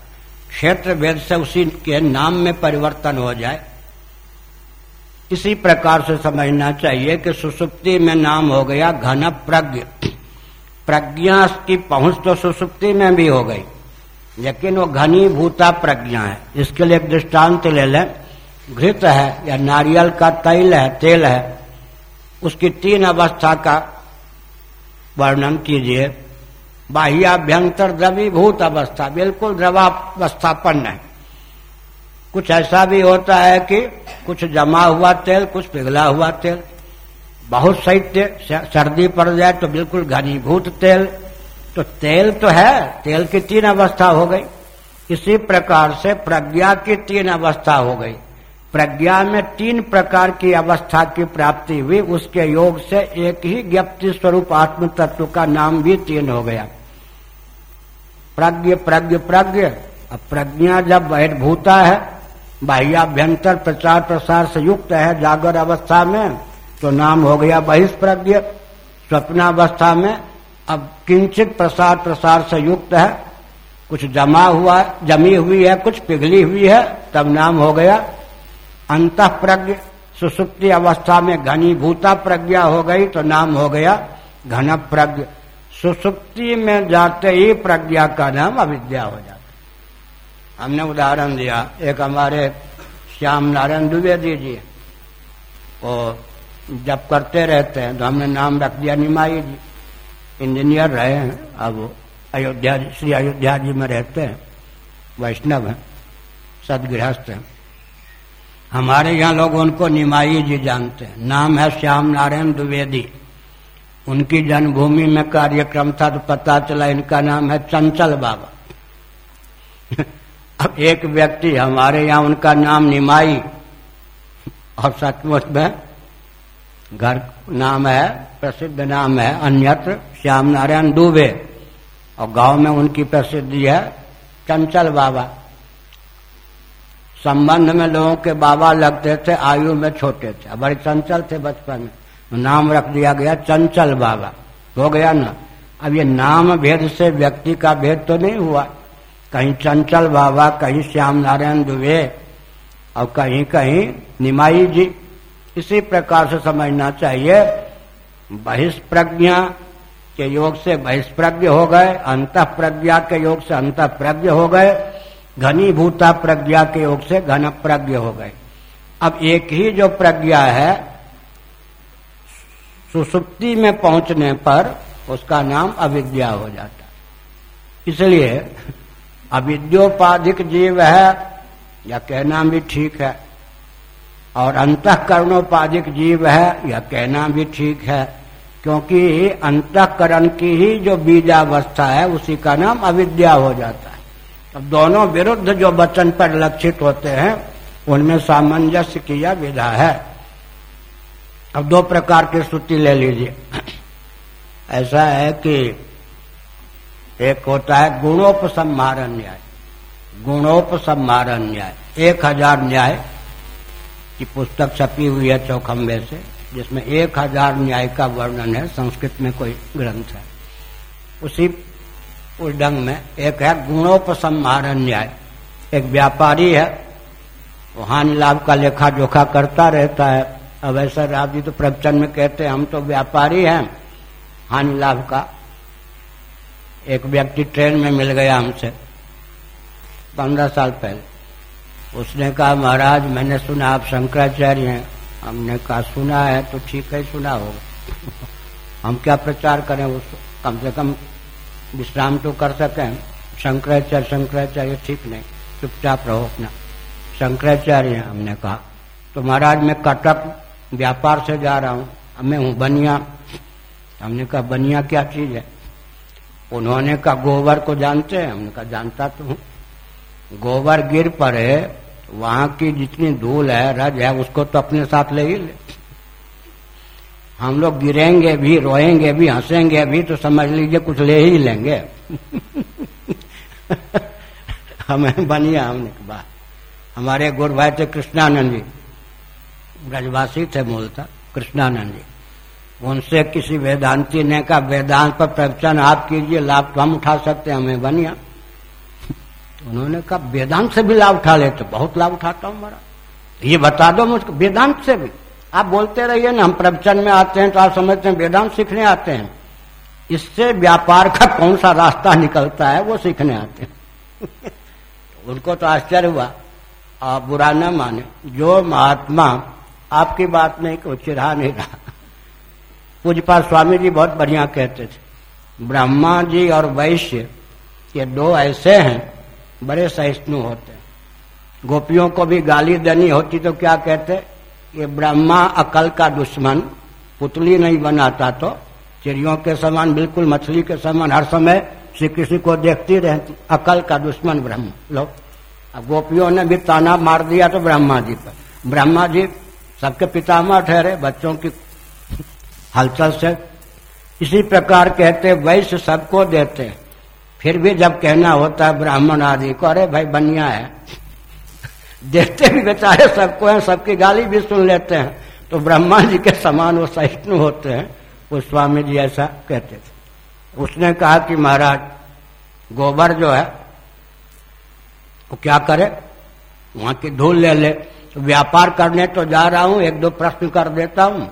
क्षेत्र भेद से उसी के नाम में परिवर्तन हो जाए, इसी प्रकार से समझना चाहिए कि सुसुप्ति में नाम हो गया घन प्रज्ञ। प्रज्ञा की पहुँच तो सुसुप्ति में भी हो गई, लेकिन वो घनी भूता प्रज्ञा है। इसके लिए एक दृष्टांत ले लें। घृत है या नारियल का तेल है तेल है, उसकी तीन अवस्था का वर्णन कीजिए। बाह्याभ्यंतर द्रवीभूत अवस्था, बिल्कुल द्रवावस्थापन्न है। कुछ ऐसा भी होता है कि कुछ जमा हुआ तेल, कुछ पिघला हुआ तेल। बहुत शैत्य सर्दी पड़ जाए तो बिल्कुल घनीभूत तेल। तो तेल तो है, तेल की तीन अवस्था हो गई। इसी प्रकार से प्रज्ञा की तीन अवस्था हो गई। प्रज्ञा में तीन प्रकार की अवस्था की प्राप्ति हुई, उसके योग से एक ही ज्ञप्ति स्वरूप आत्म तत्व का नाम भी तीन हो गया। प्रज्ञ प्रज्ञ प्रज्ञ। अब प्रज्ञा जब बहिर्भूता है, बाह्याभ्यंतर प्रचार प्रसार से युक्त है, जागर अवस्था में तो नाम हो गया बहिष्प्रज्ञ। स्वप्नावस्था में अब किंचित प्रसार प्रसार से युक्त है। कुछ जमा हुआ, जमी हुई है, कुछ पिघली हुई है, तब नाम हो गया अंत प्रज्ञ सुसुप्ति अवस्था में घनीभूता प्रज्ञा हो गई तो नाम हो गया घन प्रज्ञ सुसुप्ति में जाते ही प्रज्ञा का नाम अविद्या हो जाता। हमने उदाहरण दिया, एक हमारे श्याम नारायण द्विवेदी जी वो जब करते रहते हैं तो हमने नाम रख दिया निमाई जी। इंजीनियर रहे हैं, अब अयोध्या श्री अयोध्या जी में रहते हैं, वैष्णव हैं, सदगृहस्थ हैं। हमारे यहाँ लोग उनको निमाई जी जानते हैं। नाम है श्याम नारायण द्विवेदी। उनकी जन्मभूमि में कार्यक्रम था तो पता चला इनका नाम है चंचल बाबा। अब एक व्यक्ति हमारे यहाँ उनका नाम निमाई। और सचमुच में घर नाम है, प्रसिद्ध नाम है अन्यत्र श्याम नारायण दुबे। और गाँव में उनकी प्रसिद्धि है चंचल बाबा। संबंध में लोगों के बाबा लगते थे, आयु में छोटे थे। बड़े चंचल थे बचपन में। नाम रख दिया गया चंचल बाबा। हो गया ना? अब ये नाम भेद से व्यक्ति का भेद तो नहीं हुआ। कहीं चंचल बाबा, कहीं श्याम नारायण दुबे और कहीं कहीं निमाई जी। इसी प्रकार से समझना चाहिए, बहिष्प्रज्ञा के योग से बहिष्प्रज्ञ हो गए अंत प्रज्ञा के योग से अंत प्रज्ञ हो गए घनीभूता प्रज्ञा के योग से घन प्रज्ञ हो गए। अब एक ही जो प्रज्ञा है, सुसुप्ति में पहुँचने पर उसका नाम अविद्या हो जाता। इसलिए अविद्योपाधिक जीव है, या कहना भी ठीक है, और अंतकरणोपाधिक जीव है यह कहना भी ठीक है, क्योंकि अंतकरण की ही जो बीजावस्था है, उसी का नाम अविद्या हो जाता। है अब दोनों विरुद्ध जो वचन पर लक्षित होते हैं, उनमें सामंजस्य किया विधा है। अब दो प्रकार की श्रुति ले लीजिए। ऐसा है कि एक होता है गुणोपसंहारण न्याय। गुणोपसंहारण न्याय। एक हज़ार न्याय की पुस्तक छपी हुई है चौखम्बे से, जिसमें एक हज़ार न्याय का वर्णन है, संस्कृत में कोई ग्रंथ है। उसी उस ढंग में। एक है गुणोपसंहारण न्याय एक व्यापारी है, वो हानि लाभ का लेखा जोखा करता रहता है। अब ऐसा राव जी तो प्रवचन में कहते हैं, हम तो व्यापारी हैं, हानि लाभ का। एक व्यक्ति ट्रेन में मिल गया हमसे, पंद्रह साल पहले। उसने कहा, महाराज, मैंने सुना आप शंकराचार्य हैं। हमने कहा, सुना है तो ठीक है, सुना होगा। हम क्या प्रचार करें उसको कम से कम विश्राम तो कर सके। शंकराचार्य शंकराचार्य, ठीक नहीं। चुपचाप रहो अपना। शंकराचार्य, हमने कहा तो महाराज, मैं कटक व्यापार से जा रहा हूँ। मैं हूँ बनिया। हमने कहा, बनिया क्या चीज़ है? उन्होंने कहा, गोबर को जानते हैं? हमने कहा, जानता तो हूँ। गोबर गिर पड़े, वहाँ की जितनी धूल है, रज है, उसको तो अपने साथ ले ही ले। हम लोग गिरेंगे भी रोएँगे भी हंसेंगे भी तो समझ लीजिए कुछ ले ही लेंगे। हमें बनिया हमने कहा हमारे गुरु भाई थे कृष्णानंद जी। ब्रजवासी थे मूलता कृष्णानंद जी। उनसे किसी वेदांति ने कहा, वेदांत पर प्रवचन आप कीजिए, लाभ तो हम उठा सकते हमें बनिया उन्होंने कहा, वेदांत से भी लाभ उठा लेते, बहुत लाभ उठाता हूँ हमारा। ये बता दो मुझको, वेदांत से भी। आप बोलते रहिए ना, हम प्रवचन में आते हैं तो आप समझते हैं, वेदांत सीखने आते हैं। इससे व्यापार का कौन सा रास्ता निकलता है, वो सीखने आते हैं। उनको तो आश्चर्य हुआ। आप बुरा न माने। जो महात्मा, आपकी बात नहीं को चिढ़ा नहीं रहा। पूजपा स्वामी जी बहुत बढ़िया कहते थे। ब्रह्मा जी और वैश्य, ये दो ऐसे हैं, बड़े सहिष्णु होते हैं। गोपियों को भी गाली देनी होती तो क्या कहते? ये ब्रह्मा अकल का दुश्मन, पुतली नहीं बनाता तो चिड़ियों के समान, बिल्कुल मछली के समान, हर समय श्री किसी को देखती रहती, अकल का दुश्मन ब्रह्म। लो, अब गोपियों ने भी ताना मार दिया तो ब्रह्मा जी पर। ब्रह्मा जी, सबके पितामह ठहरे, बच्चों की हलचल से। इसी प्रकार कहते, वैश्य सबको देते। फिर भी जब कहना होता है ब्राह्मण आदि को, अरे भाई, बनिया है। देखते भी बेचारे सबको हैं, सबकी गाली भी सुन लेते हैं। तो ब्रह्मा जी के समान वो सहिष्णु होते हैं, वो स्वामी जी ऐसा कहते थे। उसने कहा कि महाराज, गोबर जो है, वो क्या करे? वहाँ की धूल ले ले। तो व्यापार करने तो जा रहा हूँ, एक दो प्रश्न कर देता हूँ।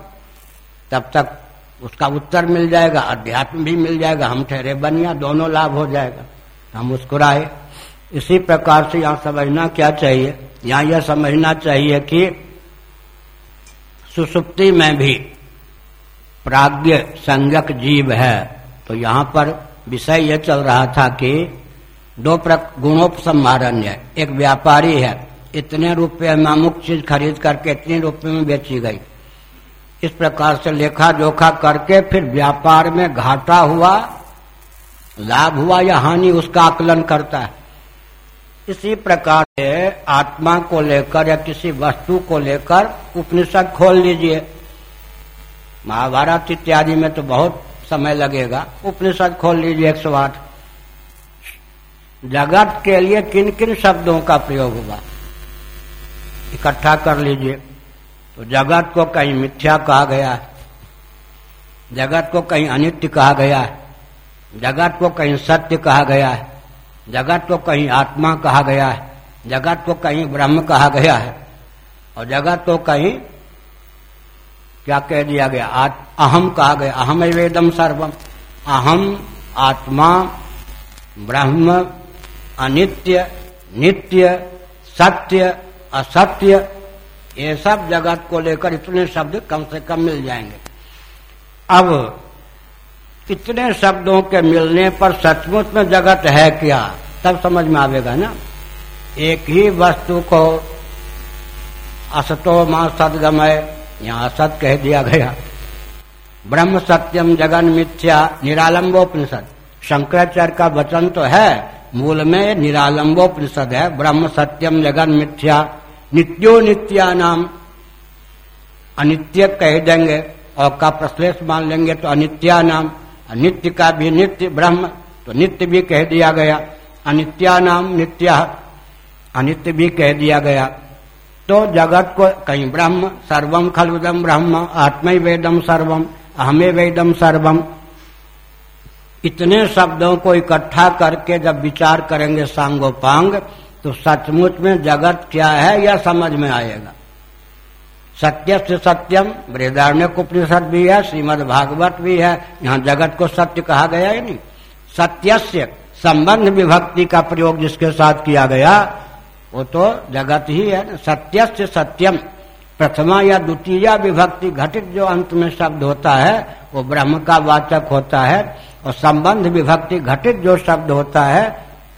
तब तक उसका उत्तर मिल जाएगा, अध्यात्म भी मिल जाएगा, हम ठहरे बनिया, दोनों लाभ हो जाएगा। हम मुस्कुराए। इसी प्रकार से यहाँ समझना क्या चाहिए? यहाँ यह समझना चाहिए कि सुसुप्ति में भी प्राग्ञ संज्ञक जीव है। तो यहाँ पर विषय यह चल रहा था कि दो गुणोपसंहारण्य, एक व्यापारी है, इतने रुपये में अमुक चीज़ खरीद करके इतने रुपये में बेची गई। इस प्रकार से लेखा जोखा करके फिर व्यापार में घाटा हुआ, लाभ हुआ या हानि, उसका आकलन करता है। इसी प्रकार से आत्मा को लेकर या किसी वस्तु को लेकर उपनिषद खोल लीजिए। महाभारत इत्यादि में तो बहुत समय लगेगा। उपनिषद खोल लीजिए एक सौ आठ। जगत के लिए किन किन शब्दों का प्रयोग हुआ? इकट्ठा कर लीजिए। तो जगत को कहीं मिथ्या कहा गया है। जगत को कहीं अनित्य कहा गया है। जगत को कहीं सत्य कहा गया है। जगत को कहीं आत्मा कहा गया है, जगत को कहीं ब्रह्म कहा गया है, और जगत को कहीं क्या कह दिया गया? अहम कहा गया। अहम वेदम सर्वम। अहम आत्मा, ब्रह्म, अनित्य, नित्य, सत्य, असत्य, ये सब जगत को लेकर इतने शब्द कम से कम मिल जाएँगे। अब इतने शब्दों के मिलने पर सचमुच में जगत है क्या? तब समझ में आवेगा ना? एक ही वस्तु को असतो माँ सदगमय, यहाँ असत कह दिया गया। ब्रह्म सत्यम जगन मिथ्या निरालंबोपनिषद। शंकराचार्य का वचन तो है, मूल में निरालंबोपनिषद है, ब्रह्म सत्यम जगन मिथ्या, नित्यो नित्या नाम अनित्य कह देंगे, और का प्रश्लेष मान लेंगे तो अनित्या नाम नित्य का भी नित्य ब्रह्म तो नित्य भी कह दिया गया। अनित्या नाम नित्य, अनित्य भी कह दिया गया। तो जगत को कहीं ब्रह्म सर्वम खलुदम ब्रह्म आत्म वेदम सर्वम अहमे वेदम सर्वम इतने शब्दों को इकट्ठा करके जब विचार करेंगे सांगोपांग तो सचमुच में जगत क्या है यह समझ में आएगा? सत्य से सत्यम बृहदारण्य उपनिषद भी है श्रीमद भागवत भी है, यहाँ जगत को सत्य कहा गया है नहीं। सत्य से संबंध विभक्ति का प्रयोग जिसके साथ किया गया, वो तो जगत ही है सत्य से सत्यम प्रथमा या द्वितीय विभक्ति घटित जो अंत में शब्द होता है, वो ब्रह्म का वाचक होता है, और संबंध विभक्ति घटित जो शब्द होता है,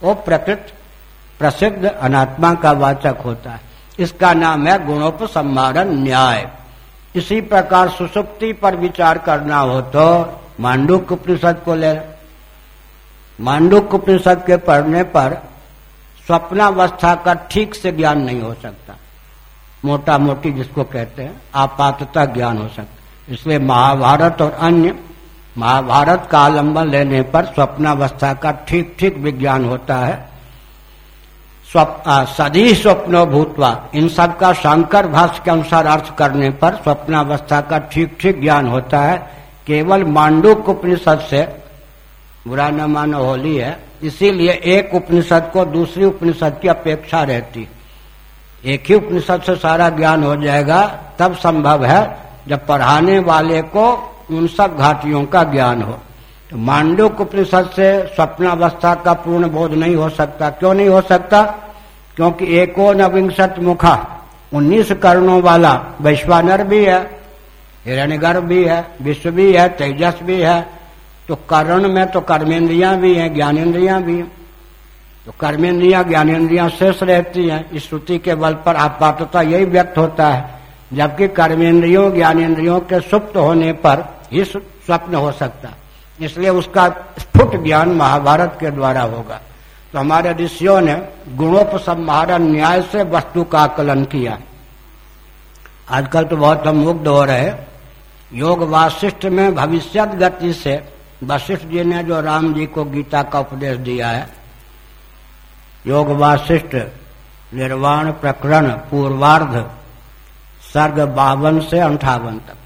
वो प्रकृत, प्रसिद्ध अनात्मा का वाचक होता है। इसका नाम है गुणोपसंहारण न्याय। इसी प्रकार सुसुप्ति पर विचार करना हो तो मांडुक उपनिषद को ले। मांडुक उपनिषद के पढ़ने पर स्वप्नावस्था का ठीक से ज्ञान नहीं हो सकता। मोटा मोटी जिसको कहते हैं, आपातता ज्ञान हो सकता। इसलिए महाभारत और अन्य महाभारत का आलंबन लेने पर स्वप्नावस्था का ठीक ठीक विज्ञान होता है। सदी स्वप्नो भूतवा, इन सब का शंकर भाष्य के अनुसार अर्थ करने पर स्वप्नावस्था का ठीक ठीक ज्ञान होता है। केवल मांडुक उपनिषद से बुरा न मानो, होली है। इसीलिए एक उपनिषद को दूसरी उपनिषद की अपेक्षा रहती। एक ही उपनिषद से सारा ज्ञान हो जाएगा, तब संभव है जब पढ़ाने वाले को उन सब घाटियों का ज्ञान हो। तो मांडुक उपनिषद से स्वप्नावस्था का पूर्ण बोध नहीं हो सकता। क्यों नहीं हो सकता? क्योंकि एको नविंशत मुखा। उन्नीस कर्णों वाला वैश्वानर भी है हिरण्यगर भी है, विश्व भी है, तेजस भी है। तो कर्ण में तो कर्मेंद्रियाँ भी हैं ज्ञानेन्द्रियाँ भी तो कर्मेंद्रियाँ ज्ञानेन्द्रियाँ शेष रहती हैं। इस श्रुति के बल पर आपातता यही व्यक्त होता है, जबकि कर्मेंद्रियों ज्ञानेन्द्रियों के सुप्त होने पर ही स्वप्न हो सकता। इसलिए उसका स्फुट ज्ञान महाभारत के द्वारा होगा। तो हमारे ऋषियों ने गुणोपसंहारण न्याय से वस्तु का आकलन किया। आजकल तो बहुत हम मुग्ध हो रहे योग वाशिष्ठ में भविष्य गति से वशिष्ठ जी ने जो राम जी को गीता का उपदेश दिया है, योग वाशिष्ठ निर्वाण प्रकरण, पूर्वार्ध, सर्ग बावन से अंठावन तक।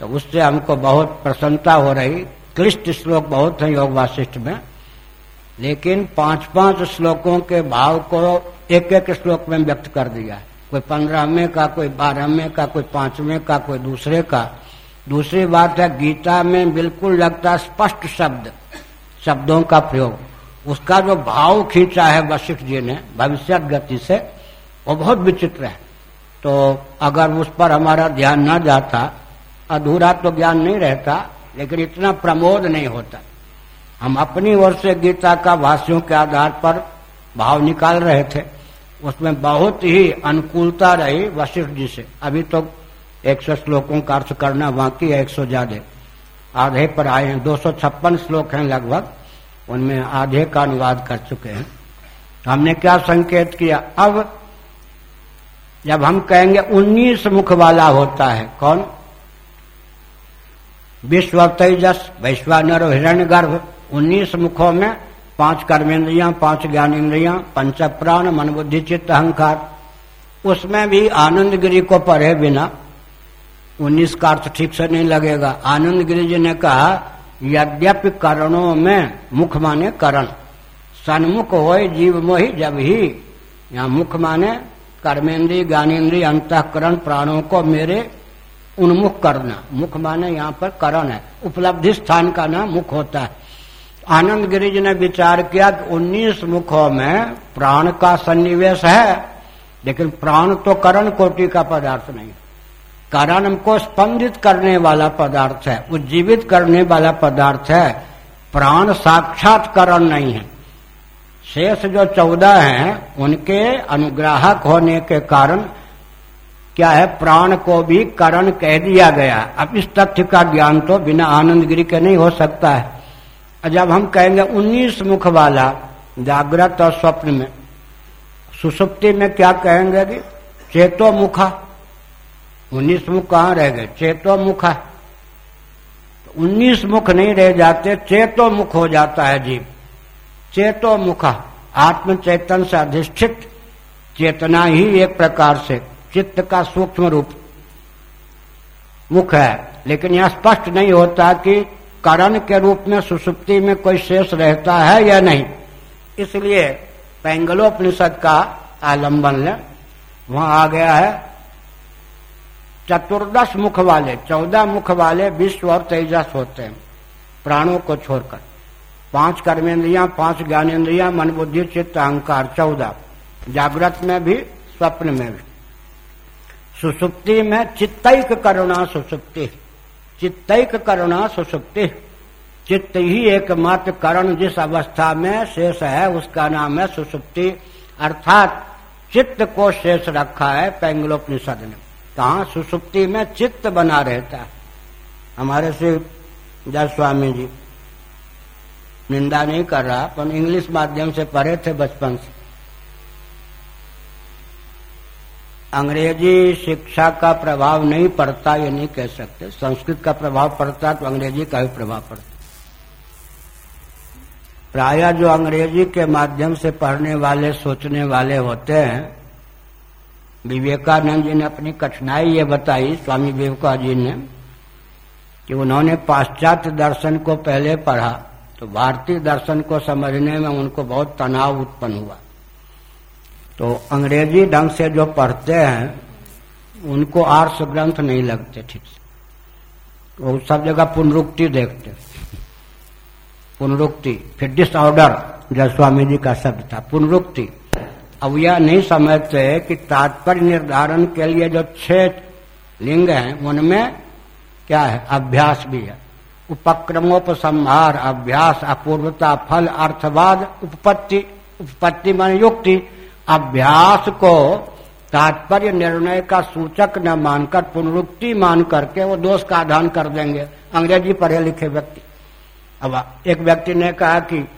तो उससे हमको बहुत प्रसन्नता हो रही। क्लिष्ट श्लोक बहुत है योग वाशिष्ठ में। लेकिन पाँच पाँच श्लोकों के भाव को एक एक श्लोक में व्यक्त कर दिया। कोई पंद्रहवें का, कोई बारहवें का, कोई पाँचवें का, कोई दूसरे का। दूसरी बात है, गीता में बिल्कुल लगता स्पष्ट शब्द, शब्दों का प्रयोग। उसका जो भाव खींचा है वशिष्ठ जी ने, भविष्य गति से, वो बहुत विचित्र है। तो अगर उस पर हमारा ध्यान न जाता अधूरा तो ज्ञान नहीं रहता, लेकिन इतना प्रमोद नहीं होता। हम अपनी ओर से गीता का भाष्यों के आधार पर भाव निकाल रहे थे। उसमें बहुत ही अनुकूलता रही वशिष्ठ जी से। अभी तो एक सौ श्लोकों का अर्थ करना बाकी है, एक सौ ज़्यादा। आधे पर आए हैं, दो सौ छप्पन श्लोक हैं लगभग। उनमें आधे का अनुवाद कर चुके हैं। तो हमने क्या संकेत किया? अब जब हम कहेंगे उन्नीस मुख वाला होता है, कौन? विश्व तेजस वैश्वानर हिरण्य गर्भ उन्नीस मुखों में पाँच कर्मेंद्रियाँ, पाँच ज्ञानेन्द्रियाँ पंच प्राण मन बुद्धि चित्त, अहंकार। उसमें भी आनंद गिरी को पढ़े बिना उन्नीस का अर्थ ठीक से नहीं लगेगा। आनंद गिरी जी ने कहा, यद्यपि करणों में मुख माने करण। सन्मुख हो जीव मोही जब ही। यहाँ मुख माने कर्मेंद्री ज्ञानेन्द्रीय अंतकरण प्राणों को मेरे उन्मुख करना मुख माने यहाँ पर करण है। उपलब्धि स्थान का नाम मुख होता है। आनंद गिरी जी ने विचार किया कि उन्नीस मुखों में प्राण का सन्निवेश है, लेकिन प्राण तो करण कोटि का पदार्थ नहीं। करण को स्पंदित करने वाला पदार्थ है, उज्जीवित करने वाला पदार्थ है। प्राण साक्षात करण नहीं है। शेष जो चौदह हैं, उनके अनुग्राहक होने के कारण क्या है? प्राण को भी करण कह दिया गया। अब इस तथ्य का ज्ञान तो बिना आनंद गिरी के नहीं हो सकता है। जब हम कहेंगे उन्नीस मुख वाला, जागृत और स्वप्न में, सुसुप्ति में क्या कहेंगे कि? चेतो मुखा। उन्नीस मुख कहाँ रह गए? चेतो मुखा। तो उन्नीस मुख नहीं रह जाते, चेतो मुख हो जाता है जीव। चेतो मुखा। आत्म चेतन से अधिष्ठित। चेतना ही एक प्रकार से। चित्त का सूक्ष्म रूप मुख है। लेकिन यह स्पष्ट नहीं होता कि करण के रूप में सुसुप्ति में कोई शेष रहता है या नहीं। इसलिए पैंगलोपनिषद का आलंबन वहाँ आ गया है, चतुर्दश मुख वाले, चौदह मुख वाले विश्व और तेजस होते हैं, प्राणों को छोड़कर। पाँच कर्मेंद्रिया, पाँच ज्ञानेन्द्रिया मन बुद्धि, चित्त, अहंकार, चौदह। जागृत में भी, स्वप्न में भी। सुसुप्ति में चित्तक करुणा सुसुप्ति। चित्तैक करुणा सुसुप्ति। चित्त ही एकमात्र करण जिस अवस्था में शेष है, उसका नाम है सुसुप्ति। अर्थात चित्त को शेष रखा है पैंगलोपनिषद ने। कहा? सुसुप्ति में चित्त बना रहता है। हमारे श्री जय स्वामी जी निंदा नहीं कर रहा पर इंग्लिश माध्यम से पढ़े थे बचपन से। अंग्रेज़ी शिक्षा का प्रभाव नहीं पड़ता, ये नहीं कह सकते। संस्कृत का प्रभाव पड़ता तो अंग्रेज़ी का भी प्रभाव पड़ता। प्राय जो अंग्रेज़ी के माध्यम से पढ़ने वाले, सोचने वाले होते हैं, विवेकानंद जी ने अपनी कठिनाई ये बताई, स्वामी विवेका जी ने, कि उन्होंने पाश्चात्य दर्शन को पहले पढ़ा तो भारतीय दर्शन को समझने में उनको बहुत तनाव उत्पन्न हुआ। तो अंग्रेज़ी ढंग से जो पढ़ते हैं, उनको आर्स ग्रंथ नहीं लगते ठीक से। वो सब जगह पुनरुक्ति देखते। पुनरुक्ति, फिर डिसऑर्डर जय स्वामी जी का शब्द था, पुनरुक्ति। अब यह नहीं समझते कि तात्पर्य निर्धारण के लिए जो छह लिंग हैं, उनमें क्या है? अभ्यास भी है। उपक्रमोपसंहार, अभ्यास, अपूर्वता, फल, अर्थवाद, उपपत्ति उपपत्ति मान युक्ति। अभ्यास को तात्पर्य निर्णय का सूचक न मानकर, पुनरुक्ति मान करके वो दोष का आधान कर देंगे। अंग्रेज़ी पढ़े लिखे व्यक्ति। अब एक व्यक्ति ने कहा कि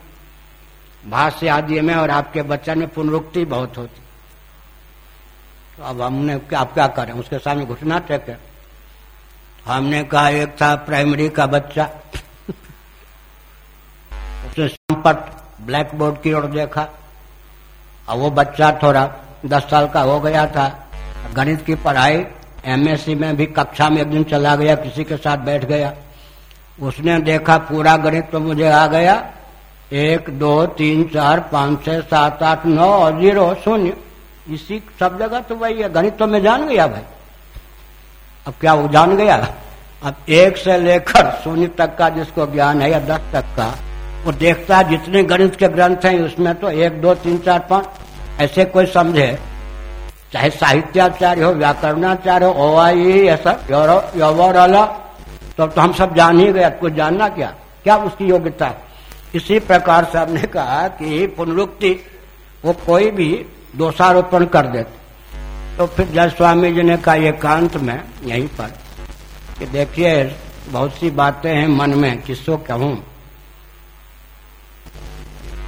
भाष्य आदि में और आपके बच्चन में पुनरुक्ति बहुत होती। तो अब हमने आप क्या करें? उसके सामने घुटना टेके हमने कहा, एक था प्राइमरी का बच्चा। उसने संपट ब्लैक बोर्ड की ओर देखा। और वो बच्चा थोड़ा दस साल का हो गया था। गणित की पढ़ाई एमएससी में भी कक्षा में एक दिन चला गया, किसी के साथ बैठ गया। उसने देखा पूरा गणित तो मुझे आ गया। एक, दो, तीन, चार, पाँच, छह, सात, आठ, नौ और ज़ीरो, शून्य। इसी सब जगह तो वही है। गणित तो मैं जान गया भाई। अब क्या वो जान गया? अब एक से लेकर शून्य तक का जिसको ज्ञान है या दस तक का वो देखता है जितने गणित के ग्रंथ हैं उसमें तो एक दो तीन चार पाँच ऐसे कोई समझे। चाहे साहित्याचार्य हो व्याकरणाचार्य हो ओ आई ऐसा तो, तो हम सब जान ही गया कुछ जानना क्या? क्या उसकी योग्यता इसी प्रकार से हमने कहा कि पुनरुक्ति वो कोई भी दोषारोपण कर देते। तो फिर जज स्वामी जी ने कहा एकांत में यहीं पर कि देखिए बहुत सी बातें हैं मन में किसको कहूँ?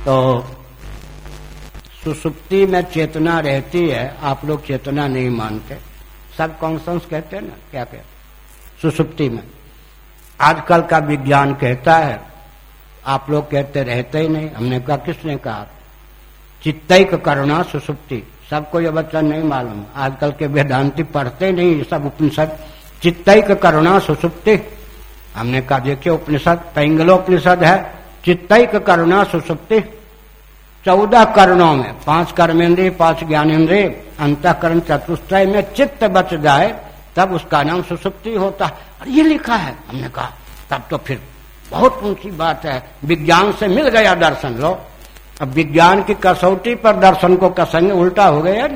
तो सुसुप्ति में चेतना रहती है, आप लोग चेतना नहीं मानते। सब कॉन्सेंस कहते हैं ना, क्या कहते सुसुप्ति में। आजकल का विज्ञान कहता है, आप लोग कहते रहते ही नहीं, हमने कहा, किसने कहा? चित्तिक करुणा सुसुप्ति। सबको ये बच्चा नहीं मालूम। आजकल के वेदांति पढ़ते नहीं सब उपनिषद। चित्तिक करुणा सुसुप्ति। हमने कहा, देखिए, उपनिषद पेंगलो उपनिषद है। चित्तिक करुणा सुसुप्ति। चौदह कर्णों में, पाँच कर्मेंद्रिय, पाँच ज्ञानेन्द्रिय अंतकरण चतुष्टय में चित्त बच जाए, तब उसका नाम सुसुप्ति होता। है ये लिखा है, हमने कहा, तब तो फिर बहुत ऊँची बात है। विज्ञान से मिल गया दर्शन, लो। अब विज्ञान की कसौटी पर दर्शन को कसेंगे, उल्टा हो गया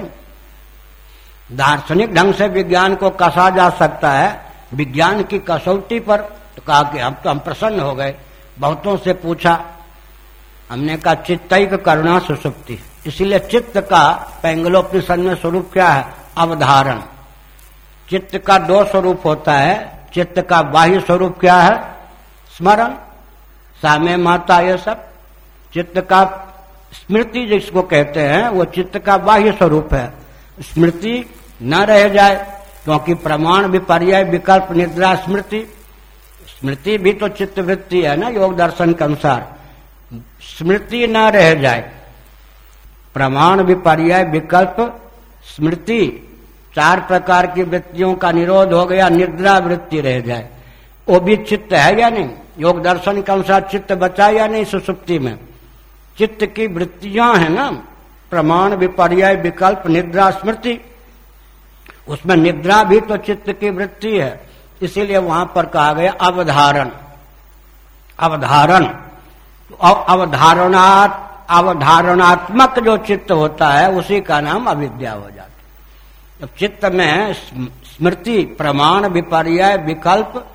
दार्शनिक ढंग से विज्ञान को कसा जा सकता है, विज्ञान की कसौटी पर तो कहा कि हम तो हम प्रसन्न हो गए। बहुतों से पूछा, हमने कहा, चित्तिक करुणा सुसुप्ति। इसीलिए चित्त का पेंगलोपनिषद में स्वरूप क्या है? अवधारण। चित्त का दो स्वरूप होता है। चित्त का बाह्य स्वरूप क्या है? स्मरण। सामे माता ये सब। चित्त का स्मृति जिसको कहते हैं, वो चित्त का बाह्य स्वरूप है। स्मृति न रह जाए, क्योंकि प्रमाण विपर्य विकल्प निद्रा स्मृति। स्मृति भी तो चित्त वृत्ति है ना योग दर्शन के अनुसार। स्मृति न रह जाए, प्रमाण विपर्य विकल्प, स्मृति चार प्रकार की वृत्तियों का निरोध हो गया, निद्रा वृत्ति रह जाए। वो भी चित्त है या नहीं? योग दर्शन के अनुसार चित्त बचा या नहीं सुसुप्ति में? चित्त की वृत्तियाँ हैं ना? प्रमाण विपर्य विकल्प, निद्रा स्मृति। उसमें निद्रा भी तो चित्त की वृत्ति है। इसीलिए वहाँ पर कहा गया अवधारण। अवधारण। अवधारणा अवधारणात्मक जो चित्त होता है, उसी का नाम अविद्या हो जाता जब चित्त में स्मृति प्रमाण विपर्य विकल्प,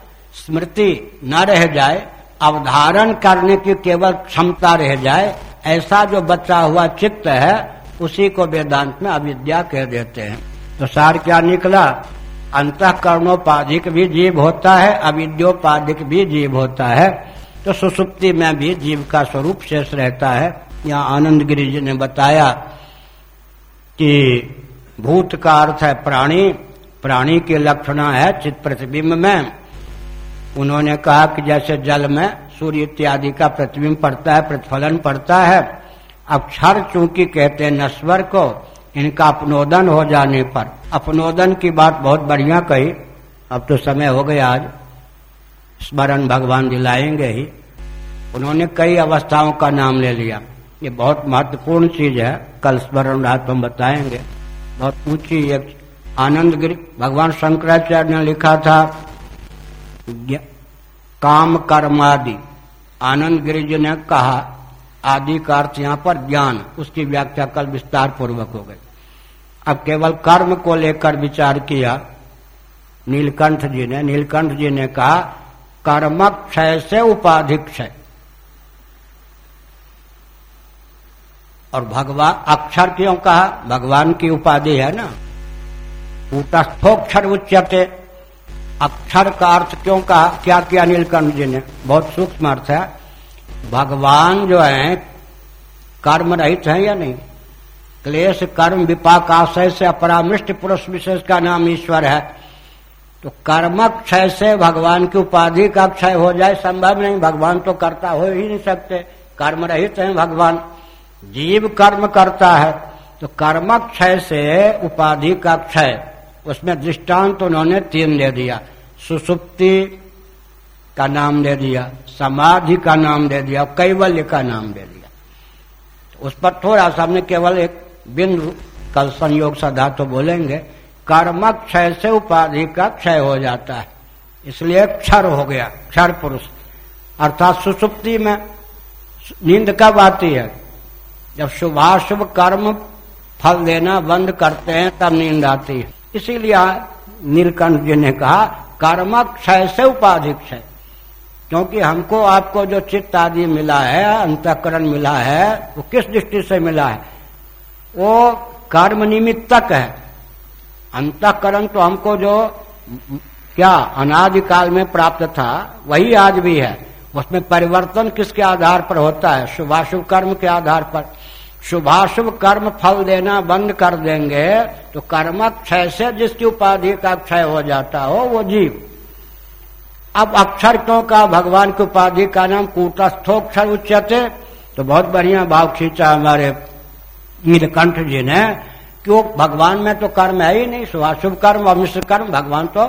स्मृति न रह जाए, अवधारण करने की केवल क्षमता रह जाए, ऐसा जो बचा हुआ चित्त है, उसी को वेदांत में अविद्या कह देते हैं। तो सार क्या निकला? अंतकरणोपाधिक भी जीव होता है, अविद्योपाधिक भी जीव होता है। तो सुसुप्ति में भी जीव का स्वरूप शेष रहता है। यहाँ आनंद गिरी जी ने बताया कि भूत का अर्थ है प्राणी। प्राणी के लक्षण है चित प्रतिबिंब में। उन्होंने कहा कि जैसे जल में सूर्य इत्यादि का प्रतिबिंब पड़ता है, प्रतिफलन पड़ता है। अक्षर चूँकि कहते हैं नश्वर को इनका अपनोदन हो जाने पर। अपनोदन की बात बहुत बढ़िया कही। अब तो समय हो गया आज। स्मरण भगवान दिलाएँगे ही। उन्होंने कई अवस्थाओं का नाम ले लिया। ये बहुत महत्वपूर्ण चीज़ है। कल स्मरण रात हम बताएँगे। बहुत ऊँची एक आनंद गिरी। भगवान शंकराचार्य ने लिखा था काम कर्मादि। आनंद गिरी जी ने कहा आदि का अर्थ यहाँ पर ज्ञान, उसकी व्याख्या कल विस्तार पूर्वक हो गई। अब केवल कर्म को लेकर विचार किया, नीलकंठ जी ने, नीलकंठ जी ने कहा कर्म क्षय से उपाधिक क्षय और भगवान, अक्षर क्यों कहा? भगवान की उपाधि है ना? कूटस्थोक्षर उच्चते अक्षर का अर्थ क्यों कहा? क्या किया नीलकंठ जी ने? बहुत सूक्ष्म अर्थ है। भगवान जो है, कर्म रहित है या नहीं? क्लेश, कर्म, विपाक, आशय से अपरामृष्ट पुरुष विशेष का नाम ईश्वर है। तो कर्म क्षय से भगवान की उपाधि का क्षय हो जाए, संभव नहीं। भगवान तो करता हो ही नहीं सकते। कर्म रहित है भगवान। जीव कर्म करता है तो कर्म क्षय से उपाधि का क्षय। उसमें दृष्टांत तो उन्होंने तीन दे दिया। सुसुप्ति का नाम दे दिया, समाधि का नाम दे दिया, कैवल्य का नाम दे दिया। उस पर थोड़ा सा हमने केवल एक बिंदु कल संयोग सदा तो बोलेंगे। कर्म क्षय से उपाधि का क्षय हो जाता है। इसलिए क्षर हो गया, क्षर पुरुष। अर्थात सुसुप्ति में नींद कब आती है? जब शुभाशुभ कर्म फल देना बंद करते हैं, तब नींद आती है। इसीलिए नीलकंठ जी ने कहा कर्म क्षय से उपाधि क्षय। क्योंकि हमको, आपको जो चित्त आदि मिला है, अंतकरण मिला है, वो किस दृष्टि से मिला है? वो कर्म निमित्तक है। अंतकरण तो हमको जो, क्या अनादिकाल में प्राप्त था, वही आज भी है। उसमें परिवर्तन किसके आधार पर होता है? शुभाशुभ कर्म के आधार पर। शुभाशुभ कर्म फल देना बंद कर देंगे तो कर्म क्षय से जिसकी उपाधि का क्षय हो जाता हो, वो जीव। अब अक्षर क्यों का भगवान की उपाधि का नाम कूटस्थोक्षर उच्चते तो बहुत बढ़िया भाव खींचा हमारे नीलकंठ जी ने क्यों भगवान में तो कर्म है ही नहीं, शुभाशुभ कर्म अमिश्र कर्म भगवान तो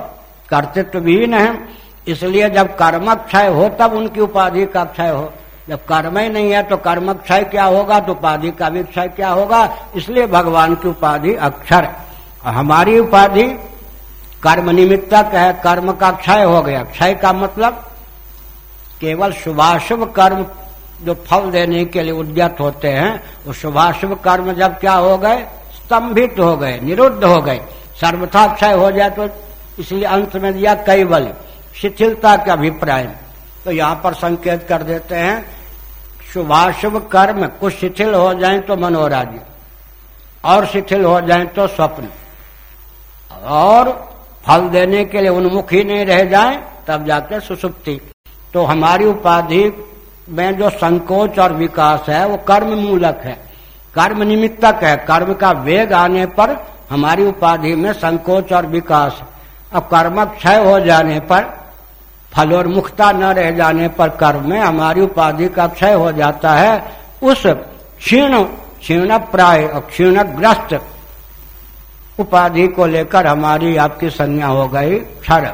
कर्तृत्व भी नहीं इसलिए जब कर्म क्षय हो, तब उनकी उपाधि का क्षय हो। जब कर्म ही नहीं है तो कर्म क्षय क्या होगा? तो उपाधि का भी क्षय क्या होगा? इसलिए भगवान की उपाधि अक्षर। हमारी उपाधि कर्म निमित्तक है कर्म का क्षय हो गया। क्षय का मतलब केवल शुभाशुभ कर्म जो फल देने के लिए उद्यत होते हैं, वो शुभाशुभ कर्म जब क्या हो गए? स्तंभित हो गए, निरुद्ध हो गए। सर्वथा क्षय हो जाए तो इसलिए अंत में दिया कैवल शिथिलता के अभिप्राय। तो यहाँ पर संकेत कर देते हैं, शुभाशुभ कर्म कुछ शिथिल हो जाए तो मनोराज्य, और शिथिल हो जाए तो स्वप्न, और फल देने के लिए उन्मुख ही नहीं रह जाए, तब जाके सुसुप्ति। तो हमारी उपाधि में जो संकोच और विकास है, वो कर्म मूलक है। कर्म निमित्तक है। कर्म का वेग आने पर हमारी उपाधि में संकोच और विकास अब कर्म क्षय हो जाने पर, फल और मुक्ता न रह जाने पर कर्म में हमारी उपाधि का क्षय हो जाता है। उस क्षीण क्षीण प्राय और क्षीणग्रस्त उपाधि को लेकर हमारी आपकी संज्ञा हो गई क्षर